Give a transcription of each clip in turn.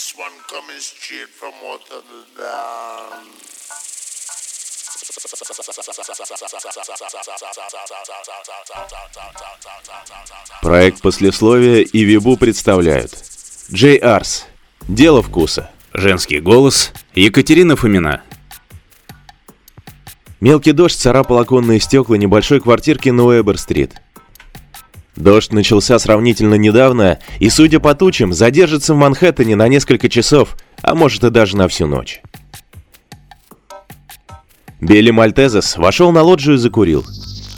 This one coming straight from Rotterdam. Проект послесловия и Вибу представляют Джей Арс. Дело вкуса. Женский голос. Екатерина Фомина. Мелкий дождь царапал оконные стекла небольшой квартирки на Уэбер-стрит. Дождь начался сравнительно недавно и, судя по тучам, задержится в Манхэттене на несколько часов, а может и даже на всю ночь. Билли Мальтезес вошел на лоджию и закурил.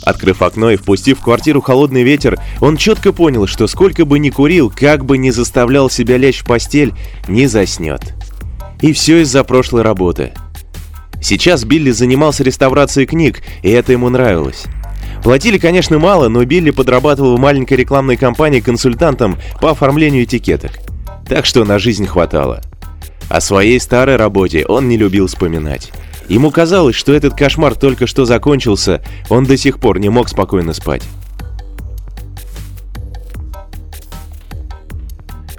Открыв окно и впустив в квартиру холодный ветер, он четко понял, что сколько бы ни курил, как бы ни заставлял себя лечь в постель, не заснет. И все из-за прошлой работы. Сейчас Билли занимался реставрацией книг, и это ему нравилось. Платили, конечно, мало, но Билли подрабатывал в маленькой рекламной компании консультантом по оформлению этикеток. Так что на жизнь хватало. О своей старой работе он не любил вспоминать. Ему казалось, что этот кошмар только что закончился, он до сих пор не мог спокойно спать.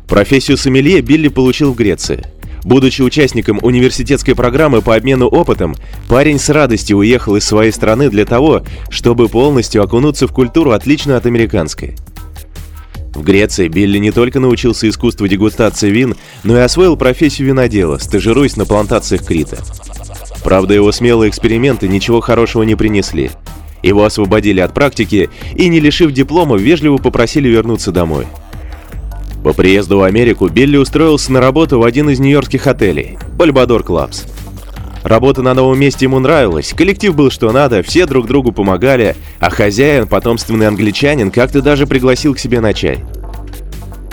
Профессию сомелье Билли получил в Греции. Будучи участником университетской программы по обмену опытом, парень с радостью уехал из своей страны для того, чтобы полностью окунуться в культуру, отличную от американской. В Греции Билли не только научился искусству дегустации вин, но и освоил профессию винодела, стажируясь на плантациях Крита. Правда, его смелые эксперименты ничего хорошего не принесли. Его освободили от практики и, не лишив диплома, вежливо попросили вернуться домой. По приезду в Америку Билли устроился на работу в один из нью-йоркских отелей – Бальбадор Клабс. Работа на новом месте ему нравилась, коллектив был что надо, все друг другу помогали, а хозяин, потомственный англичанин, как-то даже пригласил к себе на чай.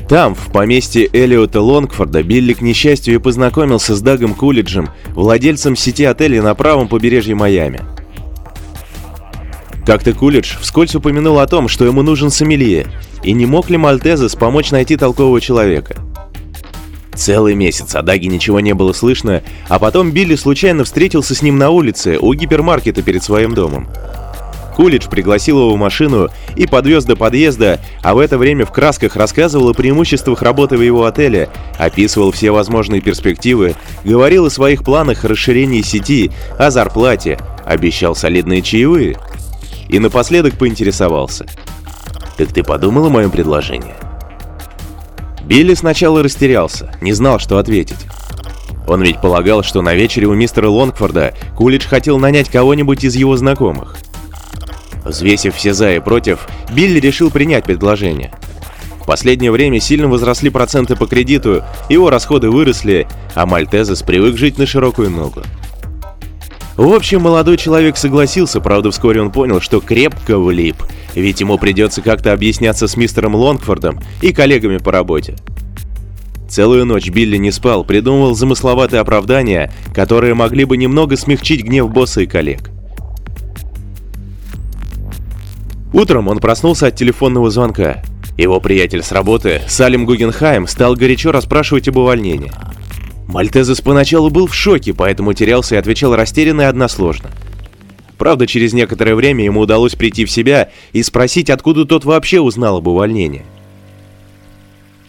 Там, в поместье Элиота Лонгфорда, Билли, к несчастью, и познакомился с Дагом Кулиджем, владельцем сети отелей на правом побережье Майами. Как-то Кулидж вскользь упомянул о том, что ему нужен сомелье, и не мог ли Мальтезес помочь найти толкового человека. Целый месяц о Даге ничего не было слышно, а потом Билли случайно встретился с ним на улице у гипермаркета перед своим домом. Кулич пригласил его в машину и подвез до подъезда, а в это время в красках рассказывал о преимуществах работы в его отеле, описывал все возможные перспективы, говорил о своих планах расширения сети, о зарплате, обещал солидные чаевые. И напоследок поинтересовался. «Так ты подумал о моем предложении?» Билли сначала растерялся, не знал, что ответить. Он ведь полагал, что на вечере у мистера Лонгфорда Кулич хотел нанять кого-нибудь из его знакомых. Взвесив все за и против, Билли решил принять предложение. В последнее время сильно возросли проценты по кредиту, его расходы выросли, а Мальтезес привык жить на широкую ногу. В общем, молодой человек согласился, правда вскоре он понял, что крепко влип, ведь ему придется как-то объясняться с мистером Лонгфордом и коллегами по работе. Целую ночь Билли не спал, придумывал замысловатые оправдания, которые могли бы немного смягчить гнев босса и коллег. Утром он проснулся от телефонного звонка. Его приятель с работы, Салим Гугенхайм, стал горячо расспрашивать об увольнении. Мальтезес поначалу был в шоке, поэтому терялся и отвечал растерянно и односложно. Правда, через некоторое время ему удалось прийти в себя и спросить, откуда тот вообще узнал об увольнении.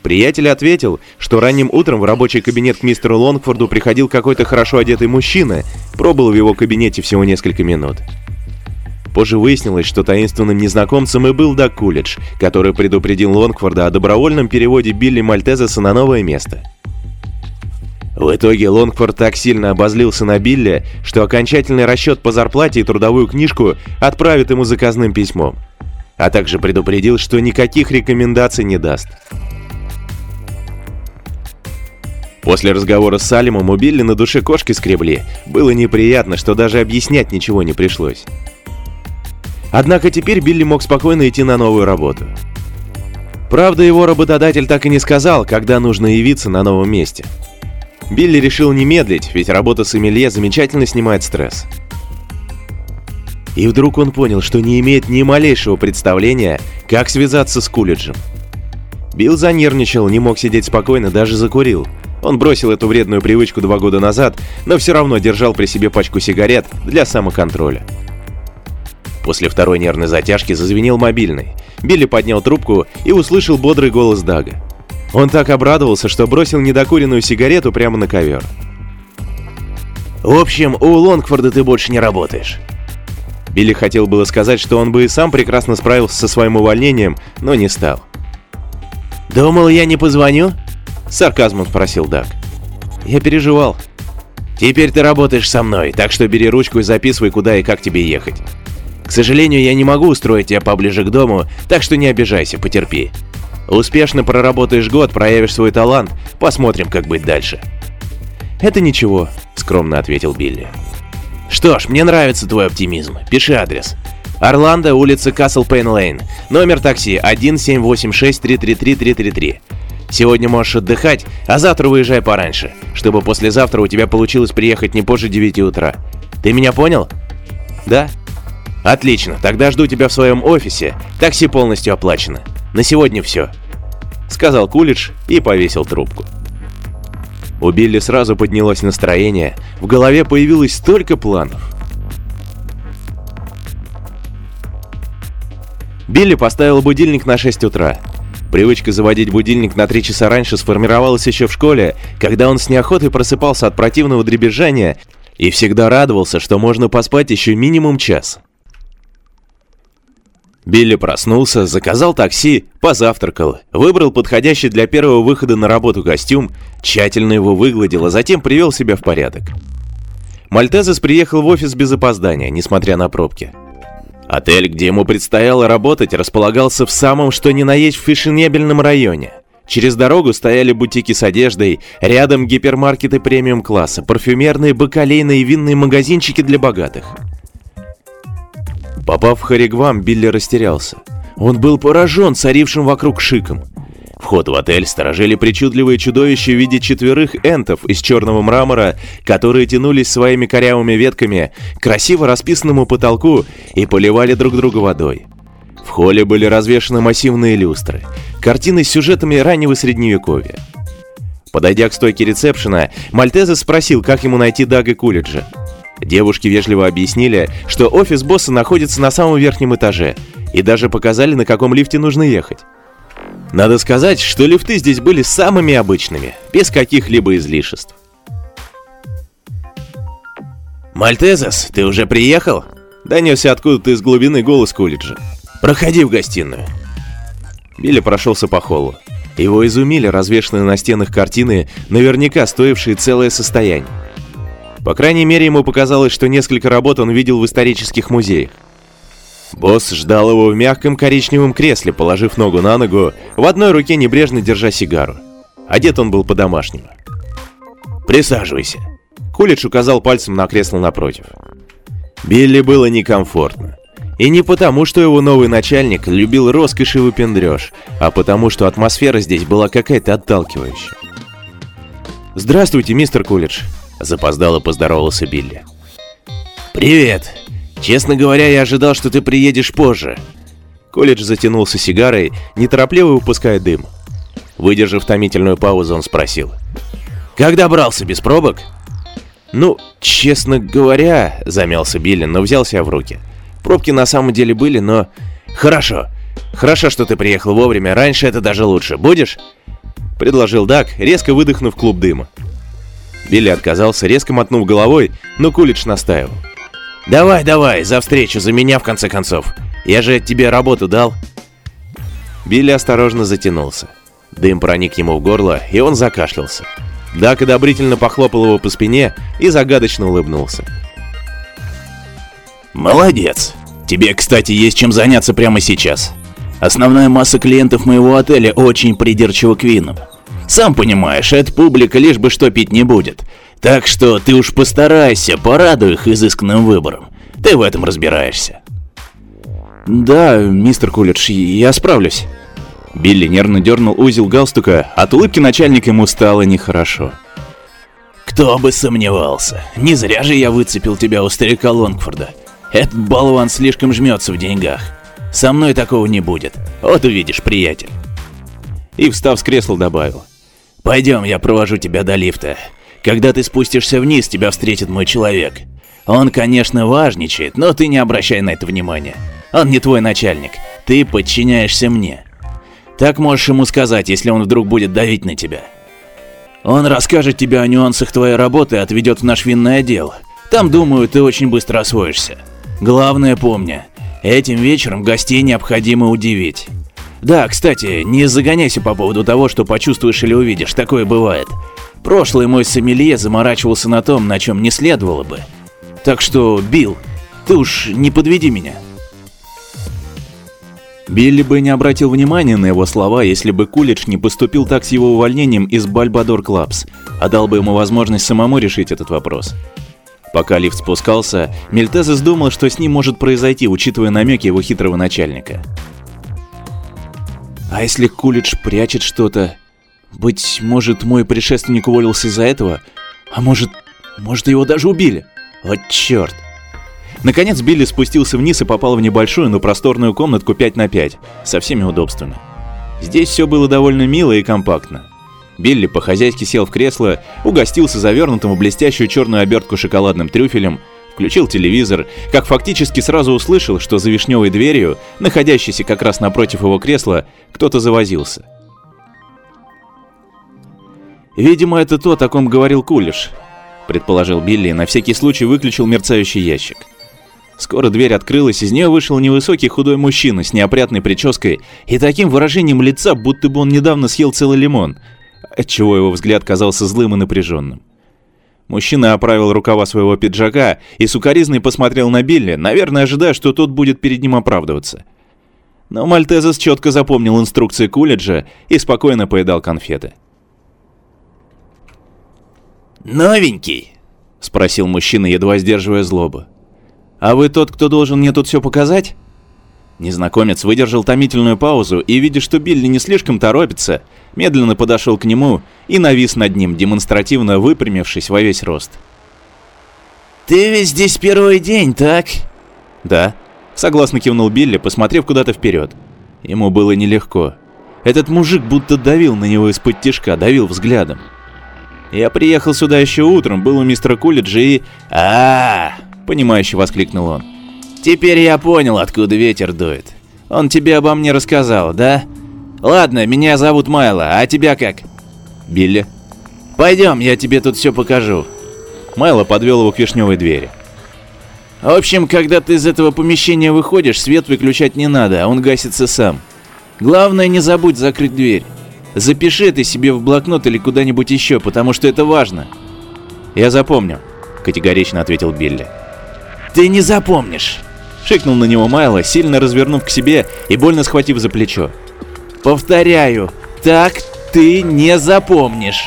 Приятель ответил, что ранним утром в рабочий кабинет к мистеру Лонгфорду приходил какой-то хорошо одетый мужчина, пробыл в его кабинете всего несколько минут. Позже выяснилось, что таинственным незнакомцем и был Даг Кулидж, который предупредил Лонгфорда о добровольном переводе Билли Мальтезеса на новое место. В итоге Лонгфорд так сильно обозлился на Билли, что окончательный расчет по зарплате и трудовую книжку отправит ему заказным письмом, а также предупредил, что никаких рекомендаций не даст. После разговора с Салимом у Билли на душе кошки скребли. Было неприятно, что даже объяснять ничего не пришлось. Однако теперь Билли мог спокойно идти на новую работу. Правда, его работодатель так и не сказал, когда нужно явиться на новом месте. Билли решил не медлить, ведь работа с Эмилье замечательно снимает стресс. И вдруг он понял, что не имеет ни малейшего представления, как связаться с Кулиджем. Билл занервничал, не мог сидеть спокойно, даже закурил. Он бросил эту вредную привычку два года назад, но все равно держал при себе пачку сигарет для самоконтроля. После второй нервной затяжки зазвенел мобильный. Билли поднял трубку и услышал бодрый голос Дага. Он так обрадовался, что бросил недокуренную сигарету прямо на ковер. В общем, у Лонгфорда ты больше не работаешь. Билли хотел было сказать, что он бы и сам прекрасно справился со своим увольнением, но не стал. «Думал, я не позвоню?» — сарказмом спросил Даг. «Я переживал. Теперь ты работаешь со мной, так что бери ручку и записывай, куда и как тебе ехать. К сожалению, я не могу устроить тебя поближе к дому, так что не обижайся, потерпи. Успешно проработаешь год, проявишь свой талант, посмотрим, как быть дальше». «Это ничего», — скромно ответил Билли. «Что ж, мне нравится твой оптимизм. Пиши адрес. Орландо, улица Касл Пейн Лейн. Номер такси 1786-333-333. Сегодня можешь отдыхать, а завтра выезжай пораньше, чтобы послезавтра у тебя получилось приехать не позже 9 утра. Ты меня понял? Да. Отлично, тогда жду тебя в своем офисе. Такси полностью оплачено. На сегодня все. Сказал Кулич и повесил трубку. У Билли сразу поднялось настроение, в голове появилось столько планов. Билли поставил будильник на 6 утра. Привычка заводить будильник на 3 часа раньше сформировалась еще в школе, когда он с неохотой просыпался от противного дребезжания и всегда радовался, что можно поспать еще минимум час. Билли проснулся, заказал такси, позавтракал, выбрал подходящий для первого выхода на работу костюм, тщательно его выгладил, а затем привел себя в порядок. Мальтезес приехал в офис без опоздания, несмотря на пробки. Отель, где ему предстояло работать, располагался в самом что ни на есть фешенебельном районе. Через дорогу стояли бутики с одеждой, рядом гипермаркеты премиум-класса, парфюмерные, бакалейные и винные магазинчики для богатых – Попав в Харигвам, Билли растерялся. Он был поражен царившим вокруг шиком. Вход в отель сторожили причудливые чудовища в виде четверых энтов из черного мрамора, которые тянулись своими корявыми ветками к красиво расписанному потолку и поливали друг друга водой. В холле были развешаны массивные люстры, картины с сюжетами раннего средневековья. Подойдя к стойке ресепшена, Мальтеза спросил, как ему найти Дага Кулиджа. Девушки вежливо объяснили, что офис босса находится на самом верхнем этаже, и даже показали, на каком лифте нужно ехать. Надо сказать, что лифты здесь были самыми обычными, без каких-либо излишеств. «Мальтезес, ты уже приехал?» Донесся откуда-то из глубины голос колледжа. «Проходи в гостиную». Билли прошелся по холлу. Его изумили развешанные на стенах картины, наверняка стоившие целое состояние. По крайней мере, ему показалось, что несколько работ он видел в исторических музеях. Босс ждал его в мягком коричневом кресле, положив ногу на ногу, в одной руке небрежно держа сигару. Одет он был по-домашнему. «Присаживайся», — Кулич указал пальцем на кресло напротив. Билли было некомфортно. И не потому, что его новый начальник любил роскошь и выпендрёж, а потому, что атмосфера здесь была какая-то отталкивающая. «Здравствуйте, мистер Кулич», Запоздало поздоровался Билли. «Привет! Честно говоря, я ожидал, что ты приедешь позже». Колледж затянулся сигарой, неторопливо выпуская дым. Выдержав томительную паузу, он спросил. «Как добрался, без пробок?» «Ну, честно говоря», — замялся Билли, но взял себя в руки. «Пробки на самом деле были, но...» «Хорошо. Хорошо, что ты приехал вовремя. Раньше это даже лучше. Будешь?» Предложил Дак, резко выдохнув клуб дыма. Билли отказался, резко мотнув головой, но Кулич настаивал. «Давай, давай, за встречу, за меня в конце концов. Я же тебе работу дал». Билли осторожно затянулся. Дым проник ему в горло, и он закашлялся. Дак одобрительно похлопал его по спине и загадочно улыбнулся. «Молодец. Тебе, кстати, есть чем заняться прямо сейчас. Основная масса клиентов моего отеля очень придирчива к винам. Сам понимаешь, эта публика лишь бы что пить не будет. Так что ты уж постарайся, порадуй их изысканным выбором. Ты в этом разбираешься. Да, мистер Кулидж, я справлюсь. Билли нервно дернул узел галстука, от улыбки начальника ему стало нехорошо. Кто бы сомневался. Не зря же я выцепил тебя у старика Лонгфорда. Этот болван слишком жмется в деньгах. Со мной такого не будет. Вот увидишь, приятель. И, встав с кресла, добавил. Пойдем, я провожу тебя до лифта. Когда ты спустишься вниз, тебя встретит мой человек. Он, конечно, важничает, но ты не обращай на это внимания. Он не твой начальник. Ты подчиняешься мне. Так можешь ему сказать, если он вдруг будет давить на тебя. Он расскажет тебе о нюансах твоей работы и отведет в наш винный отдел. Там, думаю, ты очень быстро освоишься. Главное помни, этим вечером гостей необходимо удивить. Да, кстати, не загоняйся по поводу того, что почувствуешь или увидишь, такое бывает. Прошлый мой сомелье заморачивался на том, на чем не следовало бы. Так что, Билл, ты уж не подведи меня. Билли бы не обратил внимания на его слова, если бы Кулич не поступил так с его увольнением из Бальбадор Клабс, а дал бы ему возможность самому решить этот вопрос. Пока лифт спускался, Мельтезес думал, что с ним может произойти, учитывая намеки его хитрого начальника. А если Кулич прячет что-то? Быть может, мой предшественник уволился из-за этого? А может, может его даже убили? Вот черт. Наконец Билли спустился вниз и попал в небольшую, но просторную комнатку 5 на 5, со всеми удобствами. Здесь все было довольно мило и компактно. Билли по-хозяйски сел в кресло, угостился завернутым в блестящую черную обертку шоколадным трюфелем, включил телевизор, как фактически сразу услышал, что за вишневой дверью, находящейся как раз напротив его кресла, кто-то завозился. «Видимо, это то, о ком говорил Кулиш», — предположил Билли и на всякий случай выключил мерцающий ящик. Скоро дверь открылась, из нее вышел невысокий худой мужчина с неопрятной прической и таким выражением лица, будто бы он недавно съел целый лимон, отчего его взгляд казался злым и напряженным. Мужчина оправил рукава своего пиджака и сукоризной посмотрел на Билли, наверное, ожидая, что тот будет перед ним оправдываться. Но Мальтезес четко запомнил инструкции Кулиджа и спокойно поедал конфеты. «Новенький?» — спросил мужчина, едва сдерживая злобу. «А вы тот, кто должен мне тут все показать?» Незнакомец выдержал томительную паузу и, видя, что Билли не слишком торопится, медленно подошел к нему и навис над ним, демонстративно выпрямившись во весь рост. «Ты ведь здесь первый день, так?» «Да», — согласно кивнул Билли, посмотрев куда-то вперед. Ему было нелегко. Этот мужик будто давил на него из-под тишка, давил взглядом. «Я приехал сюда еще утром, был у мистера Кулиджа и...» а, -а, -а понимающе воскликнул он. «Теперь я понял, откуда ветер дует. Он тебе обо мне рассказал, да? Ладно, меня зовут Майло, а тебя как?» «Билли». «Пойдем, я тебе тут все покажу». Майло подвел его к вишневой двери. В общем, когда ты из этого помещения выходишь, свет выключать не надо, а он гасится сам. Главное, не забудь закрыть дверь. Запиши это себе в блокнот или куда-нибудь еще, потому что это важно. Я запомню, категорично ответил Билли. Ты не запомнишь. Шикнул на него Майло, сильно развернув к себе и больно схватив за плечо. Повторяю, так ты не запомнишь.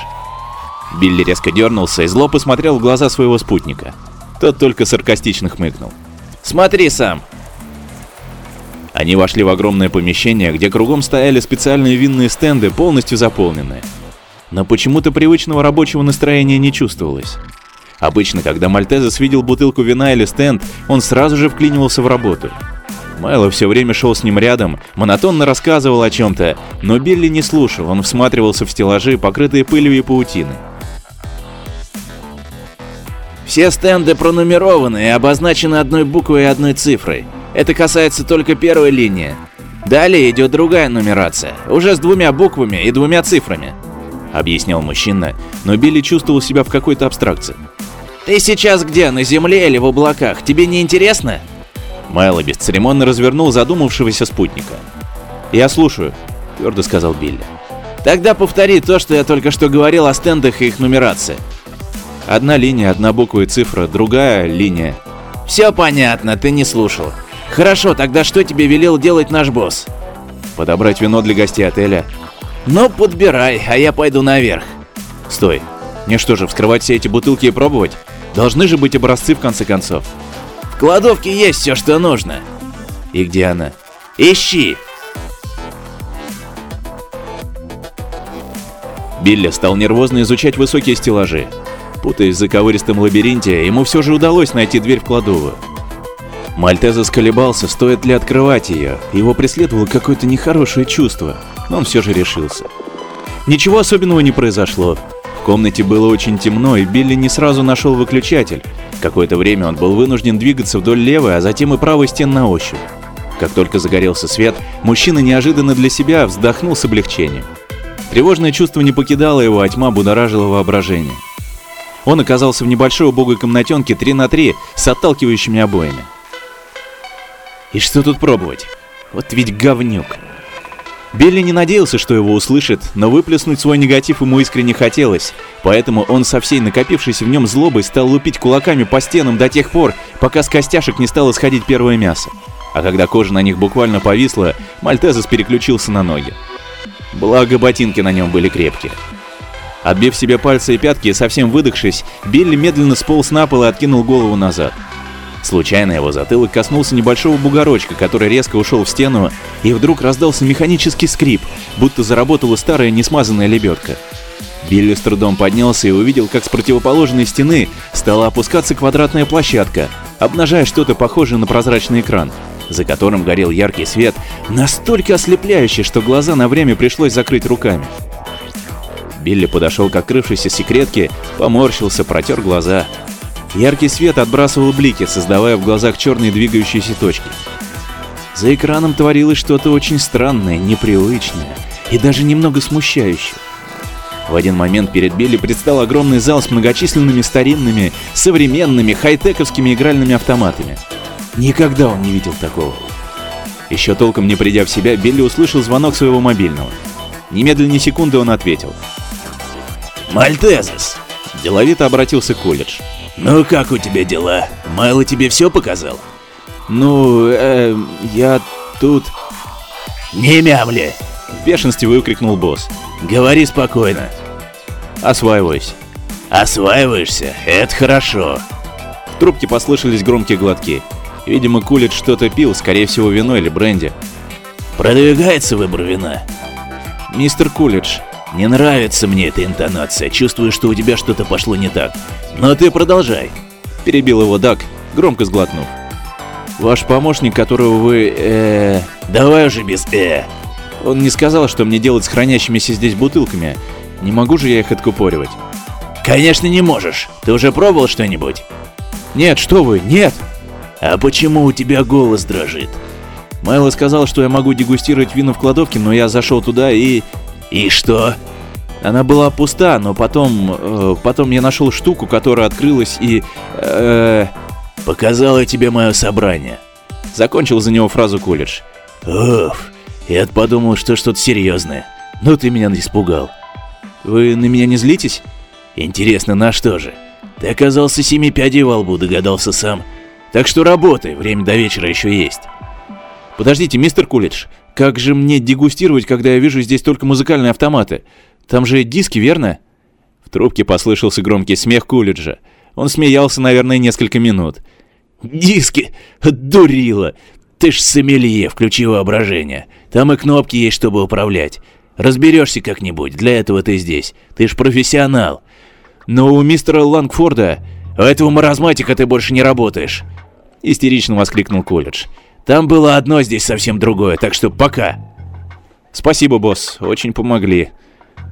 Билли резко дернулся и зло посмотрел в глаза своего спутника. Тот только саркастично хмыкнул. «Смотри сам!» Они вошли в огромное помещение, где кругом стояли специальные винные стенды, полностью заполненные. Но почему-то привычного рабочего настроения не чувствовалось. Обычно, когда Мальтезес видел бутылку вина или стенд, он сразу же вклинивался в работу. Майло все время шел с ним рядом, монотонно рассказывал о чем-то, но Билли не слушал, он всматривался в стеллажи, покрытые пылью и паутиной. Все стенды пронумерованы и обозначены одной буквой и одной цифрой. Это касается только первой линии. Далее идет другая нумерация, уже с двумя буквами и двумя цифрами. Объяснял мужчина, но Билли чувствовал себя в какой-то абстракции. «Ты сейчас где, на земле или в облаках? Тебе не интересно?» Майло бесцеремонно развернул задумавшегося спутника. «Я слушаю», — твердо сказал Билли. «Тогда повтори то, что я только что говорил о стендах и их нумерации. Одна линия, одна буква и цифра, другая линия. Все понятно, ты не слушал. Хорошо, тогда что тебе велел делать наш босс? Подобрать вино для гостей отеля. Ну, подбирай, а я пойду наверх. Стой. Мне что же, вскрывать все эти бутылки и пробовать? Должны же быть образцы в конце концов. В кладовке есть все, что нужно. И где она? Ищи. Билли стал нервозно изучать высокие стеллажи. Путаясь в заковыристом лабиринте, ему все же удалось найти дверь в кладовую. Мальтеза сколебался, стоит ли открывать ее. Его преследовало какое-то нехорошее чувство, но он все же решился. Ничего особенного не произошло. Комнате было очень темно, и Билли не сразу нашел выключатель. Какое-то время он был вынужден двигаться вдоль левой, а затем и правой стен на ощупь. Как только загорелся свет, мужчина неожиданно для себя вздохнул с облегчением. Тревожное чувство не покидало его, а тьма будоражила воображение. Он оказался в небольшой убогой комнатенке 3 на 3 с отталкивающими обоями. И что тут пробовать? Вот ведь говнюк. Билли не надеялся, что его услышит, но выплеснуть свой негатив ему искренне хотелось, поэтому он со всей накопившейся в нем злобой стал лупить кулаками по стенам до тех пор, пока с костяшек не стало сходить первое мясо. А когда кожа на них буквально повисла, Мальтезес переключился на ноги. Благо ботинки на нем были крепкие. Отбив себе пальцы и пятки и совсем выдохшись, Билли медленно сполз на пол и откинул голову назад. Случайно его затылок коснулся небольшого бугорочка, который резко ушел в стену, и вдруг раздался механический скрип, будто заработала старая несмазанная лебедка. Билли с трудом поднялся и увидел, как с противоположной стены стала опускаться квадратная площадка, обнажая что-то похожее на прозрачный экран, за которым горел яркий свет, настолько ослепляющий, что глаза на время пришлось закрыть руками. Билли подошел к открывшейся секретке, поморщился, протер глаза. Яркий свет отбрасывал блики, создавая в глазах черные двигающиеся точки. За экраном творилось что-то очень странное, непривычное и даже немного смущающее. В один момент перед Билли предстал огромный зал с многочисленными старинными, современными, хай-тековскими игральными автоматами. Никогда он не видел такого. Еще толком не придя в себя, Билли услышал звонок своего мобильного. Немедленно секунды он ответил. «Мальтезес!» Деловито обратился к колледж. «Ну как у тебя дела? Майло тебе все показал?» «Ну, э, я тут...» «Не мямли!» В бешенстве выкрикнул босс. «Говори спокойно. Осваиваюсь. Осваиваешься? Это хорошо!» В трубке послышались громкие глотки. Видимо, Кулит что-то пил, скорее всего, вино или бренди. «Продвигается выбор вина?» «Мистер Кулидж, Не нравится мне эта интонация, чувствую, что у тебя что-то пошло не так. Но ты продолжай!» перебил его Дак, громко сглотнув. Ваш помощник, которого вы... э Давай уже без «э». Он не сказал, что мне делать с хранящимися здесь бутылками. Не могу же я их откупоривать. Конечно не можешь. Ты уже пробовал что-нибудь? Нет, что вы, нет! А почему у тебя голос дрожит? Майло сказал, что я могу дегустировать вино в кладовке, но я зашел туда и... И что? Она была пуста, но потом... э, потом я нашел штуку, которая открылась и... э, Показала тебе мое собрание. закончил за него фразу колледж. Уф, я подумал, что что-то серьезное. Ну ты меня испугал. Вы на меня не злитесь? Интересно, на что же? Ты оказался семи пядей во лбу, догадался сам. Так что работай, время до вечера еще есть. Подождите, мистер Кулидж, как же мне дегустировать, когда я вижу здесь только музыкальные автоматы? Там же диски, верно? В трубке послышался громкий смех Кулиджа. Он смеялся, наверное, несколько минут. Диски! Дурила! Ты ж сомелье, включи воображение. Там и кнопки есть, чтобы управлять. Разберешься как-нибудь, для этого ты здесь. Ты ж профессионал. Но у мистера Лангфорда У этого маразматика ты больше не работаешь. истерично воскликнул Колледж. Там было одно, здесь совсем другое, так что пока. Спасибо, босс, очень помогли.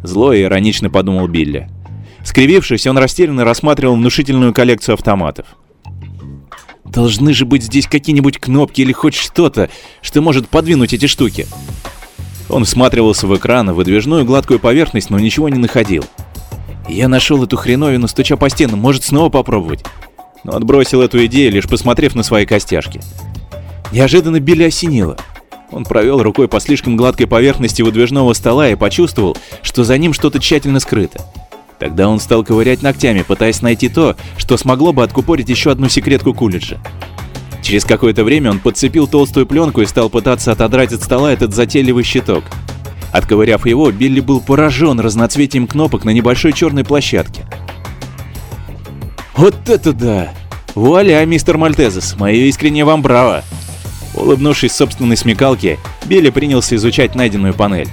Зло и иронично подумал Билли. Скривившись, он растерянно рассматривал внушительную коллекцию автоматов. Должны же быть здесь какие-нибудь кнопки или хоть что-то, что может подвинуть эти штуки. Он всматривался в экран, в выдвижную гладкую поверхность, но ничего не находил. Я нашел эту хреновину, стуча по стенам, может снова попробовать? Но отбросил эту идею, лишь посмотрев на свои костяшки. Неожиданно Билли осенило. Он провел рукой по слишком гладкой поверхности выдвижного стола и почувствовал, что за ним что-то тщательно скрыто. Тогда он стал ковырять ногтями, пытаясь найти то, что смогло бы откупорить еще одну секретку Кулиджа. Через какое-то время он подцепил толстую пленку и стал пытаться отодрать от стола этот затейливый щиток. Отковыряв его, Билли был поражен разноцветием кнопок на небольшой черной площадке. «Вот это да! Вуаля, мистер Мальтезес, мое искреннее вам браво!» Улыбнувшись собственной смекалке, Билли принялся изучать найденную панель.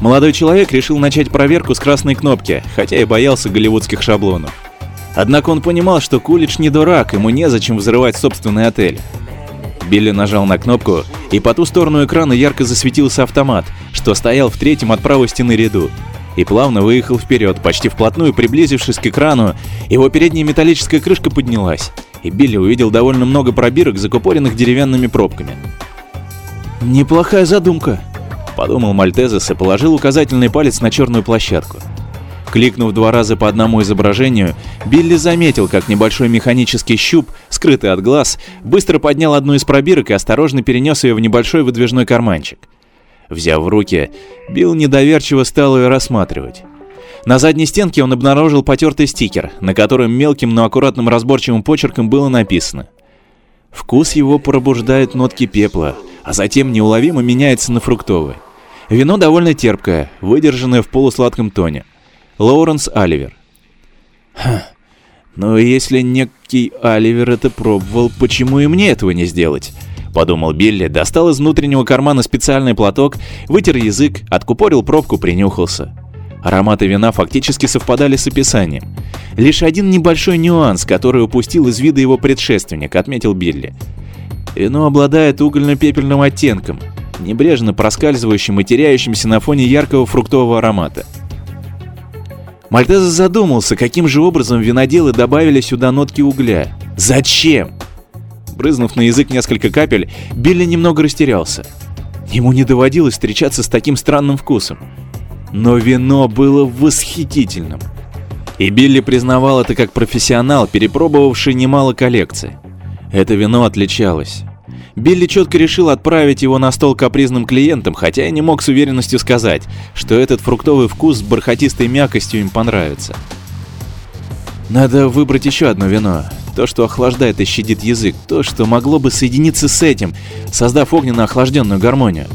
Молодой человек решил начать проверку с красной кнопки, хотя и боялся голливудских шаблонов. Однако он понимал, что Кулич не дурак, ему незачем взрывать собственный отель. Билли нажал на кнопку, и по ту сторону экрана ярко засветился автомат, что стоял в третьем от правой стены ряду, и плавно выехал вперед, почти вплотную приблизившись к экрану, его передняя металлическая крышка поднялась, и Билли увидел довольно много пробирок, закупоренных деревянными пробками. «Неплохая задумка», — подумал Мальтезес и положил указательный палец на черную площадку. Кликнув два раза по одному изображению, Билли заметил, как небольшой механический щуп, скрытый от глаз, быстро поднял одну из пробирок и осторожно перенес ее в небольшой выдвижной карманчик. Взяв в руки, Билл недоверчиво стал ее рассматривать. На задней стенке он обнаружил потертый стикер, на котором мелким, но аккуратным разборчивым почерком было написано «Вкус его пробуждает нотки пепла, а затем неуловимо меняется на фруктовый. Вино довольно терпкое, выдержанное в полусладком тоне. Лоуренс Оливер». Ха, но если некий Оливер это пробовал, почему и мне этого не сделать? Подумал Билли, достал из внутреннего кармана специальный платок, вытер язык, откупорил пробку, принюхался. Ароматы вина фактически совпадали с описанием. Лишь один небольшой нюанс, который упустил из вида его предшественник, отметил Билли. Вино обладает угольно-пепельным оттенком, небрежно проскальзывающим и теряющимся на фоне яркого фруктового аромата. Мальтеза задумался, каким же образом виноделы добавили сюда нотки угля. Зачем? Брызнув на язык несколько капель, Билли немного растерялся. Ему не доводилось встречаться с таким странным вкусом. Но вино было восхитительным. И Билли признавал это как профессионал, перепробовавший немало коллекций. Это вино отличалось. Билли четко решил отправить его на стол капризным клиентам, хотя и не мог с уверенностью сказать, что этот фруктовый вкус с бархатистой мягкостью им понравится. Надо выбрать еще одно вино. То, что охлаждает и щадит язык. То, что могло бы соединиться с этим, создав огненно-охлажденную гармонию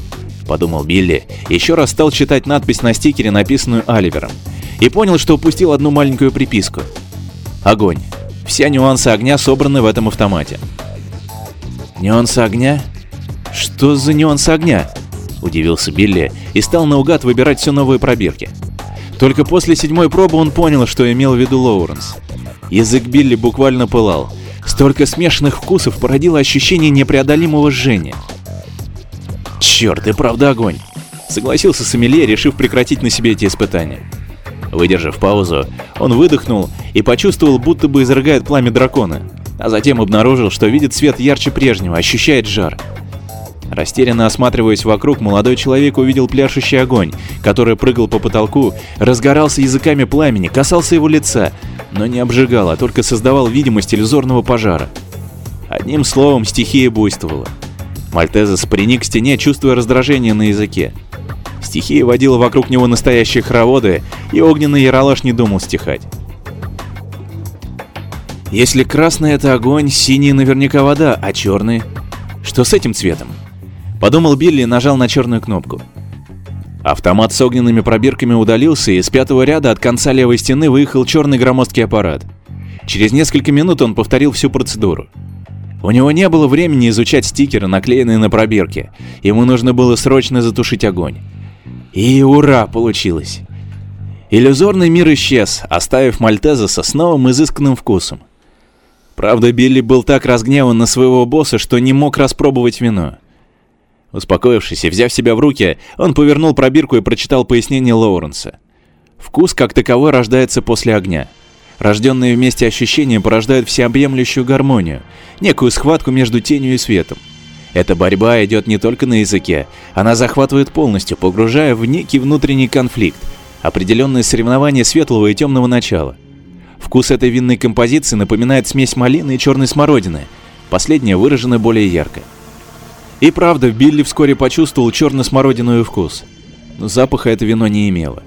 подумал Билли, еще раз стал читать надпись на стикере, написанную Оливером, и понял, что упустил одну маленькую приписку. Огонь. Все нюансы огня собраны в этом автомате. Нюансы огня? Что за нюансы огня? Удивился Билли и стал наугад выбирать все новые пробирки. Только после седьмой пробы он понял, что имел в виду Лоуренс. Язык Билли буквально пылал. Столько смешанных вкусов породило ощущение непреодолимого жжения. Черт, и правда огонь. Согласился Сомелье, решив прекратить на себе эти испытания. Выдержав паузу, он выдохнул и почувствовал, будто бы изрыгает пламя дракона, а затем обнаружил, что видит свет ярче прежнего, ощущает жар. Растерянно осматриваясь вокруг, молодой человек увидел пляшущий огонь, который прыгал по потолку, разгорался языками пламени, касался его лица, но не обжигал, а только создавал видимость иллюзорного пожара. Одним словом, стихия буйствовала. Мальтеза приник к стене, чувствуя раздражение на языке. Стихия водила вокруг него настоящие хороводы, и огненный яролаж не думал стихать. Если красный это огонь, синий наверняка вода, а черный... Что с этим цветом? Подумал Билли и нажал на черную кнопку. Автомат с огненными пробирками удалился, и с пятого ряда от конца левой стены выехал черный громоздкий аппарат. Через несколько минут он повторил всю процедуру. У него не было времени изучать стикеры, наклеенные на пробирке. Ему нужно было срочно затушить огонь. И ура, получилось. Иллюзорный мир исчез, оставив Мальтеза с новым изысканным вкусом. Правда, Билли был так разгневан на своего босса, что не мог распробовать вино. Успокоившись и взяв себя в руки, он повернул пробирку и прочитал пояснение Лоуренса. Вкус как таковой рождается после огня. Рожденные вместе ощущения порождают всеобъемлющую гармонию, некую схватку между тенью и светом. Эта борьба идет не только на языке, она захватывает полностью, погружая в некий внутренний конфликт, определенное соревнование светлого и темного начала. Вкус этой винной композиции напоминает смесь малины и черной смородины, последняя выражена более ярко. И правда, Билли вскоре почувствовал черно-смородиновый вкус, но запаха это вино не имело.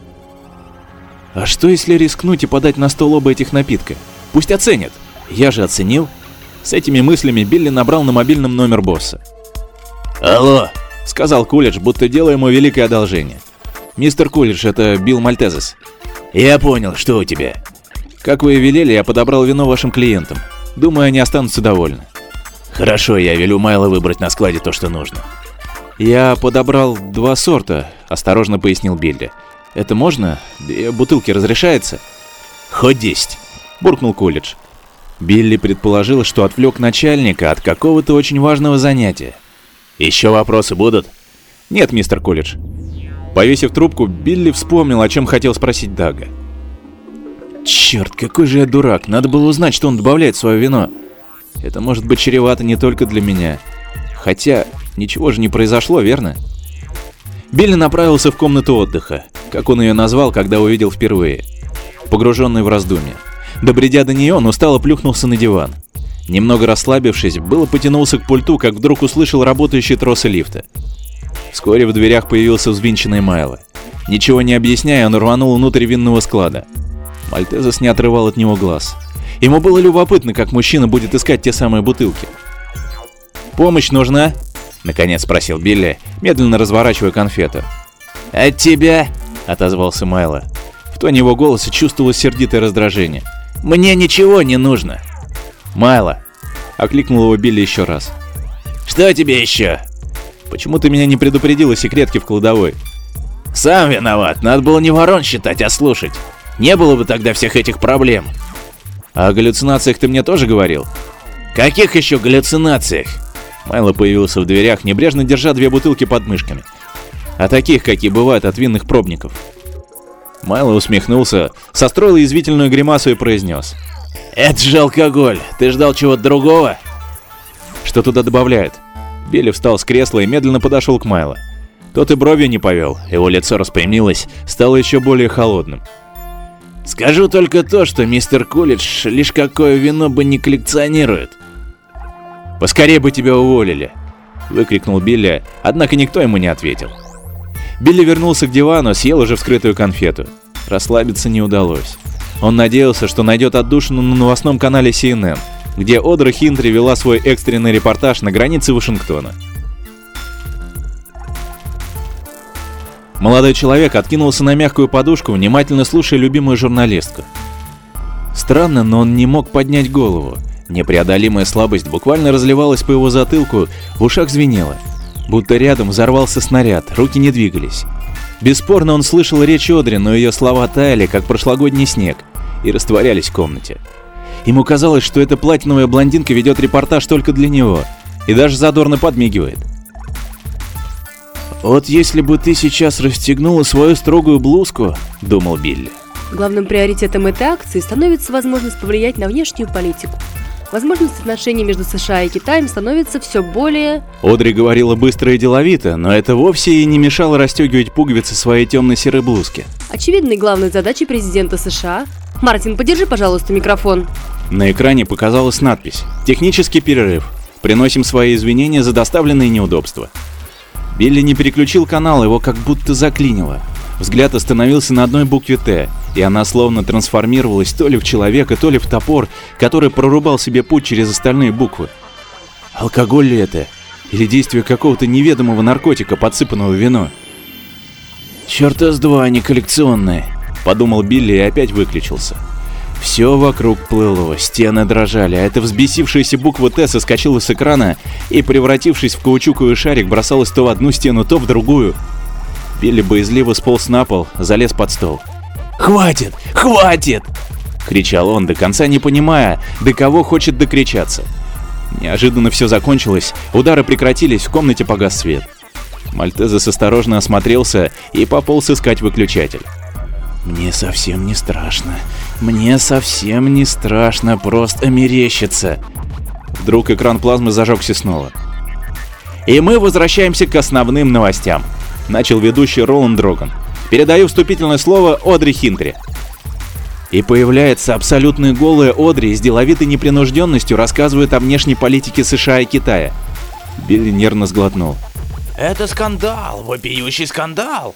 А что если рискнуть и подать на стол оба этих напитка? Пусть оценят. Я же оценил. С этими мыслями Билли набрал на мобильном номер босса. «Алло», — сказал Кулич, будто делая ему великое одолжение. «Мистер Кулич, это Билл Мальтезес». «Я понял, что у тебя?» «Как вы и велели, я подобрал вино вашим клиентам. Думаю, они останутся довольны». «Хорошо, я велю Майло выбрать на складе то, что нужно». «Я подобрал два сорта», — осторожно пояснил Билли. Это можно? Бутылки разрешается? Хоть десять, буркнул колледж. Билли предположил, что отвлек начальника от какого-то очень важного занятия. Еще вопросы будут? Нет, мистер колледж. Повесив трубку, Билли вспомнил, о чем хотел спросить Дага. Черт, какой же я дурак, надо было узнать, что он добавляет в свое вино. Это может быть чревато не только для меня. Хотя, ничего же не произошло, верно? Билли направился в комнату отдыха, как он ее назвал, когда увидел впервые. Погруженный в раздумья. Добредя до нее, он устало плюхнулся на диван. Немного расслабившись, было потянулся к пульту, как вдруг услышал работающие тросы лифта. Вскоре в дверях появился взвинченный Майло. Ничего не объясняя, он рванул внутрь винного склада. Мальтезас не отрывал от него глаз. Ему было любопытно, как мужчина будет искать те самые бутылки. «Помощь нужна?» — наконец спросил Билли, медленно разворачивая конфету. «От тебя?» — отозвался Майло. В тоне его голоса чувствовалось сердитое раздражение. «Мне ничего не нужно!» «Майло!» — окликнул его Билли еще раз. «Что тебе еще?» «Почему ты меня не предупредил о секретке в кладовой?» «Сам виноват, надо было не ворон считать, а слушать. Не было бы тогда всех этих проблем». «О галлюцинациях ты мне тоже говорил?» «Каких еще галлюцинациях?» Майло появился в дверях, небрежно держа две бутылки под мышками. «О таких, какие бывают от винных пробников». Майло усмехнулся, состроил язвительную гримасу и произнес. «Это же алкоголь! Ты ждал чего-то другого?» «Что туда добавляют?» Билли встал с кресла и медленно подошел к Майло. Тот и бровью не повел, его лицо распрямилось, стало еще более холодным. «Скажу только то, что мистер Кулич лишь какое вино бы не коллекционирует». «Поскорее бы тебя уволили!» — выкрикнул Билли, однако никто ему не ответил. Билли вернулся к дивану, съел уже вскрытую конфету. Расслабиться не удалось. Он надеялся, что найдет отдушину на новостном канале CNN, где Одра Хинтри вела свой экстренный репортаж на границе Вашингтона. Молодой человек откинулся на мягкую подушку, внимательно слушая любимую журналистку. Странно, но он не мог поднять голову. Непреодолимая слабость буквально разливалась по его затылку, в ушах звенело. Будто рядом взорвался снаряд, руки не двигались. Бесспорно, он слышал речь Одри, но ее слова таяли, как прошлогодний снег, и растворялись в комнате. Ему казалось, что эта платиновая блондинка ведет репортаж только для него, и даже задорно подмигивает. «Вот если бы ты сейчас расстегнула свою строгую блузку», — думал Билли. Главным приоритетом этой акции становится возможность повлиять на внешнюю политику. Возможность отношений между США и Китаем становится все более... Одри говорила быстро и деловито, но это вовсе и не мешало расстегивать пуговицы своей темно-серой блузки. Очевидной главной задачей президента США... Мартин, подержи, пожалуйста, микрофон. На экране показалась надпись «Технический перерыв. Приносим свои извинения за доставленные неудобства». Билли не переключил канал, его как будто заклинило. Взгляд остановился на одной букве «Т», и она словно трансформировалась то ли в человека, то ли в топор, который прорубал себе путь через остальные буквы. Алкоголь ли это? Или действие какого-то неведомого наркотика, подсыпанного вино? «Чёрта с два, они коллекционные», — подумал Билли и опять выключился. Все вокруг плыло, стены дрожали, а эта взбесившаяся буква «Т» соскочила с экрана и, превратившись в каучуковый шарик, бросалась то в одну стену, то в другую. Билли боязливо сполз на пол, залез под стол. «Хватит! Хватит!» — кричал он, до конца не понимая, до кого хочет докричаться. Неожиданно все закончилось, удары прекратились, в комнате погас свет. Мальтезес осторожно осмотрелся и пополз искать выключатель. Мне совсем не страшно. Мне совсем не страшно, просто мерещится. Вдруг экран плазмы зажегся снова. И мы возвращаемся к основным новостям. Начал ведущий Роланд Дроган. Передаю вступительное слово Одри Хинтри. И появляется абсолютно голая Одри с деловитой непринужденностью рассказывает о внешней политике США и Китая. Билли нервно сглотнул. Это скандал, вопиющий скандал.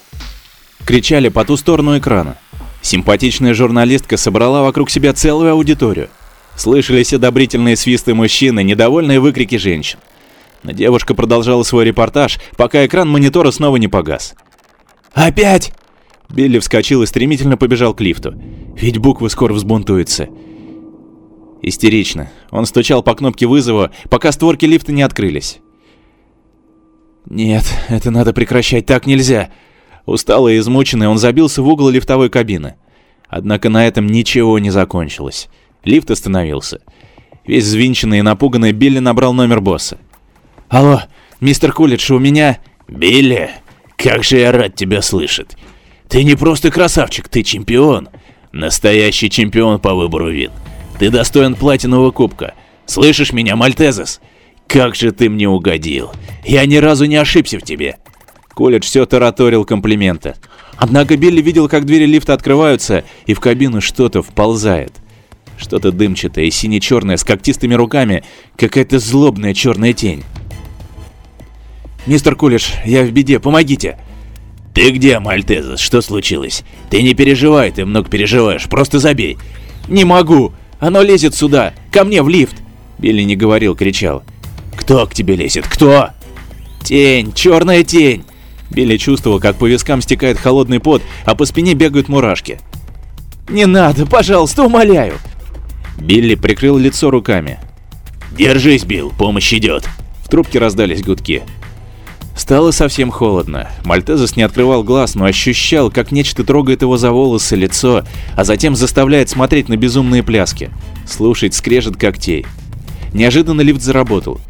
Кричали по ту сторону экрана. Симпатичная журналистка собрала вокруг себя целую аудиторию. Слышались одобрительные свисты мужчин и недовольные выкрики женщин. Девушка продолжала свой репортаж, пока экран монитора снова не погас. «Опять!» Билли вскочил и стремительно побежал к лифту. Ведь буквы скоро взбунтуются. Истерично. Он стучал по кнопке вызова, пока створки лифта не открылись. «Нет, это надо прекращать, так нельзя!» Усталый и измученный, он забился в угол лифтовой кабины. Однако на этом ничего не закончилось. Лифт остановился. Весь взвинченный и напуганный Билли набрал номер босса. «Алло, мистер Кулидж, у меня...» «Билли, как же я рад тебя слышать. Ты не просто красавчик, ты чемпион. Настоящий чемпион по выбору вин. Ты достоин платинового кубка. Слышишь меня, Мальтезес? Как же ты мне угодил. Я ни разу не ошибся в тебе. Колледж все тараторил комплименты. Однако Билли видел, как двери лифта открываются, и в кабину что-то вползает. Что-то дымчатое сине-черное с когтистыми руками, какая-то злобная черная тень. «Мистер Кулиш, я в беде, помогите!» «Ты где, Мальтезес? Что случилось? Ты не переживай, ты много переживаешь, просто забей!» «Не могу! Оно лезет сюда! Ко мне в лифт!» Билли не говорил, кричал. «Кто к тебе лезет? Кто?» «Тень! Черная тень!» Билли чувствовал, как по вискам стекает холодный пот, а по спине бегают мурашки. «Не надо, пожалуйста, умоляю!» Билли прикрыл лицо руками. «Держись, Билл, помощь идет!» В трубке раздались гудки. Стало совсем холодно. Мальтезес не открывал глаз, но ощущал, как нечто трогает его за волосы, лицо, а затем заставляет смотреть на безумные пляски, слушать скрежет когтей. Неожиданно лифт заработал.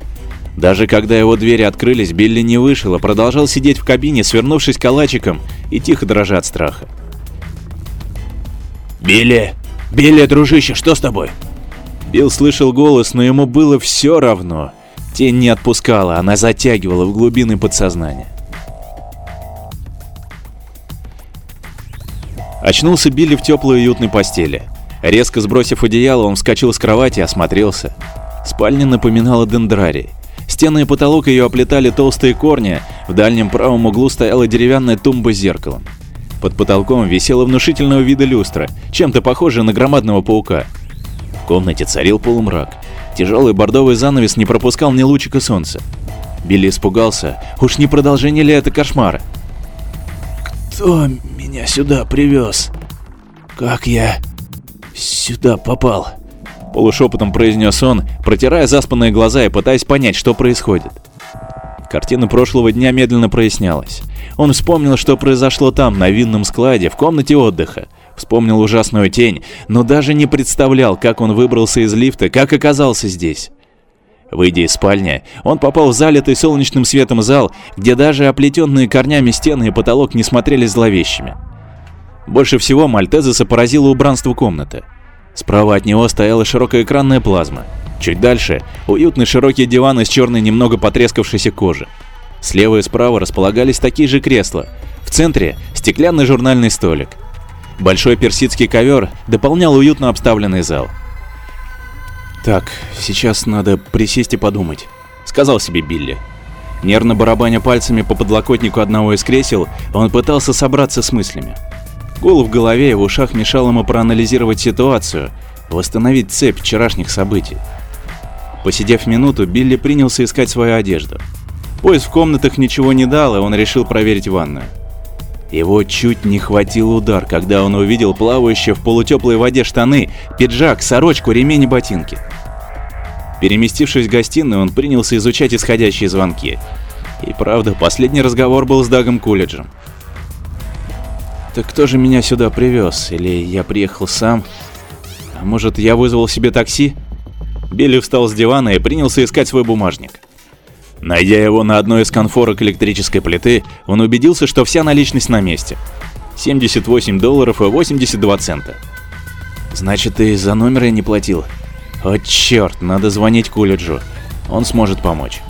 Даже когда его двери открылись, Билли не вышел, а продолжал сидеть в кабине, свернувшись калачиком и тихо дрожа от страха. «Билли! Билли, дружище, что с тобой?» Билл слышал голос, но ему было все равно. Тень не отпускала, она затягивала в глубины подсознания. Очнулся Билли в теплой уютной постели. Резко сбросив одеяло, он вскочил с кровати и осмотрелся. Спальня напоминала дендрарий. Стены и потолок ее оплетали толстые корни, в дальнем правом углу стояла деревянная тумба с зеркалом. Под потолком висела внушительного вида люстра, чем-то похожая на громадного паука. В комнате царил полумрак. Тяжелый бордовый занавес не пропускал ни лучика солнца. Билли испугался. Уж не продолжение ли это кошмара? «Кто меня сюда привез? Как я сюда попал?» Полушепотом произнес он, протирая заспанные глаза и пытаясь понять, что происходит. Картина прошлого дня медленно прояснялась. Он вспомнил, что произошло там, на винном складе, в комнате отдыха. Вспомнил ужасную тень, но даже не представлял, как он выбрался из лифта, как оказался здесь. Выйдя из спальни, он попал в залитый солнечным светом зал, где даже оплетенные корнями стены и потолок не смотрелись зловещими. Больше всего Мальтезеса поразило убранство комнаты. Справа от него стояла широкая экранная плазма. Чуть дальше – уютный широкий диван из черной немного потрескавшейся кожи. Слева и справа располагались такие же кресла. В центре – стеклянный журнальный столик. Большой персидский ковер дополнял уютно обставленный зал. «Так, сейчас надо присесть и подумать», — сказал себе Билли. Нервно барабаня пальцами по подлокотнику одного из кресел, он пытался собраться с мыслями. Гул в голове и в ушах мешал ему проанализировать ситуацию, восстановить цепь вчерашних событий. Посидев минуту, Билли принялся искать свою одежду. Поиск в комнатах ничего не дал, и он решил проверить ванную. Его чуть не хватил удар, когда он увидел плавающие в полутеплой воде штаны, пиджак, сорочку, ремень и ботинки. Переместившись в гостиную, он принялся изучать исходящие звонки. И правда, последний разговор был с Дагом Кулиджем. Так кто же меня сюда привез? Или я приехал сам? А может, я вызвал себе такси? Билли встал с дивана и принялся искать свой бумажник. Найдя его на одной из конфорок электрической плиты, он убедился, что вся наличность на месте. 78 долларов и 82 цента. Значит, ты за номер я не платил? О черт, надо звонить Кулиджу. Он сможет помочь.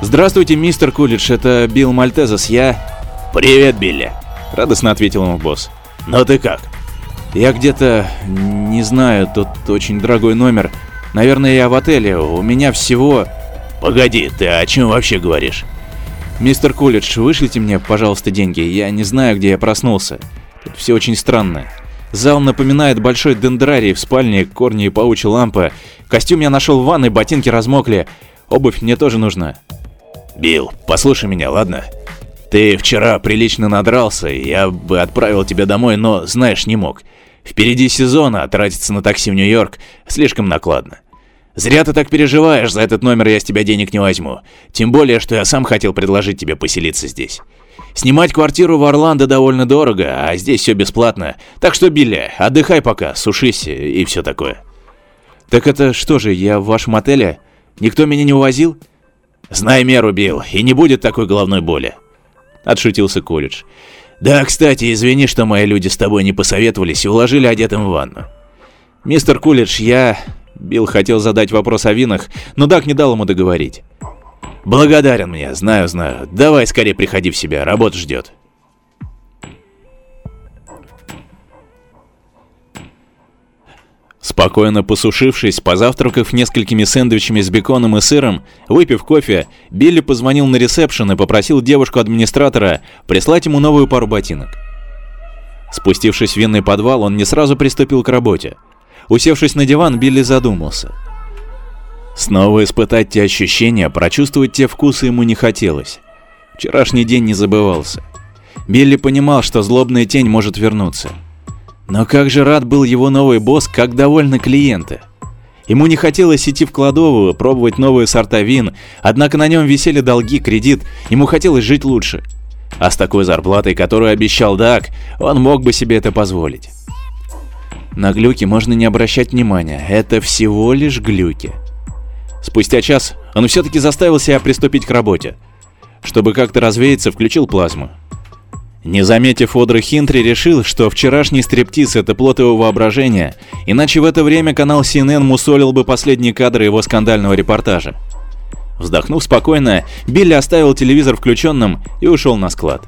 Здравствуйте, мистер Кулидж, это Билл Мальтезес, я... Привет, Билли. Радостно ответил ему босс. «Ну ты как?» «Я где-то... не знаю, тут очень дорогой номер. Наверное, я в отеле, у меня всего...» «Погоди, ты о чем вообще говоришь?» «Мистер Кулидж, вышлите мне, пожалуйста, деньги. Я не знаю, где я проснулся. Тут все очень странно. Зал напоминает большой дендрарий в спальне, корни и паучья лампа. Костюм я нашел в ванной, ботинки размокли. Обувь мне тоже нужна». «Билл, послушай меня, ладно?» Ты вчера прилично надрался, я бы отправил тебя домой, но, знаешь, не мог. Впереди сезона, а тратиться на такси в Нью-Йорк слишком накладно. Зря ты так переживаешь, за этот номер я с тебя денег не возьму. Тем более, что я сам хотел предложить тебе поселиться здесь. Снимать квартиру в Орландо довольно дорого, а здесь все бесплатно. Так что, Билли, отдыхай пока, сушись и все такое. Так это что же, я в вашем отеле? Никто меня не увозил? Знай меру, Билл, и не будет такой головной боли. — отшутился колледж. «Да, кстати, извини, что мои люди с тобой не посоветовались и уложили одетым в ванну. Мистер Кулидж, я... Билл хотел задать вопрос о винах, но Даг не дал ему договорить. «Благодарен мне, знаю, знаю. Давай скорее приходи в себя, работа ждет». Спокойно посушившись, позавтракав несколькими сэндвичами с беконом и сыром, выпив кофе, Билли позвонил на ресепшн и попросил девушку-администратора прислать ему новую пару ботинок. Спустившись в винный подвал, он не сразу приступил к работе. Усевшись на диван, Билли задумался. Снова испытать те ощущения, прочувствовать те вкусы ему не хотелось. Вчерашний день не забывался. Билли понимал, что злобная тень может вернуться. Но как же рад был его новый босс, как довольны клиенты. Ему не хотелось идти в кладовую, пробовать новые сорта вин, однако на нем висели долги, кредит, ему хотелось жить лучше. А с такой зарплатой, которую обещал Даг, он мог бы себе это позволить. На глюки можно не обращать внимания, это всего лишь глюки. Спустя час он все-таки заставил себя приступить к работе. Чтобы как-то развеяться, включил плазму. Не заметив Одры Хинтри, решил, что вчерашний стриптиз – это плод его воображения, иначе в это время канал CNN мусолил бы последние кадры его скандального репортажа. Вздохнув спокойно, Билли оставил телевизор включенным и ушел на склад.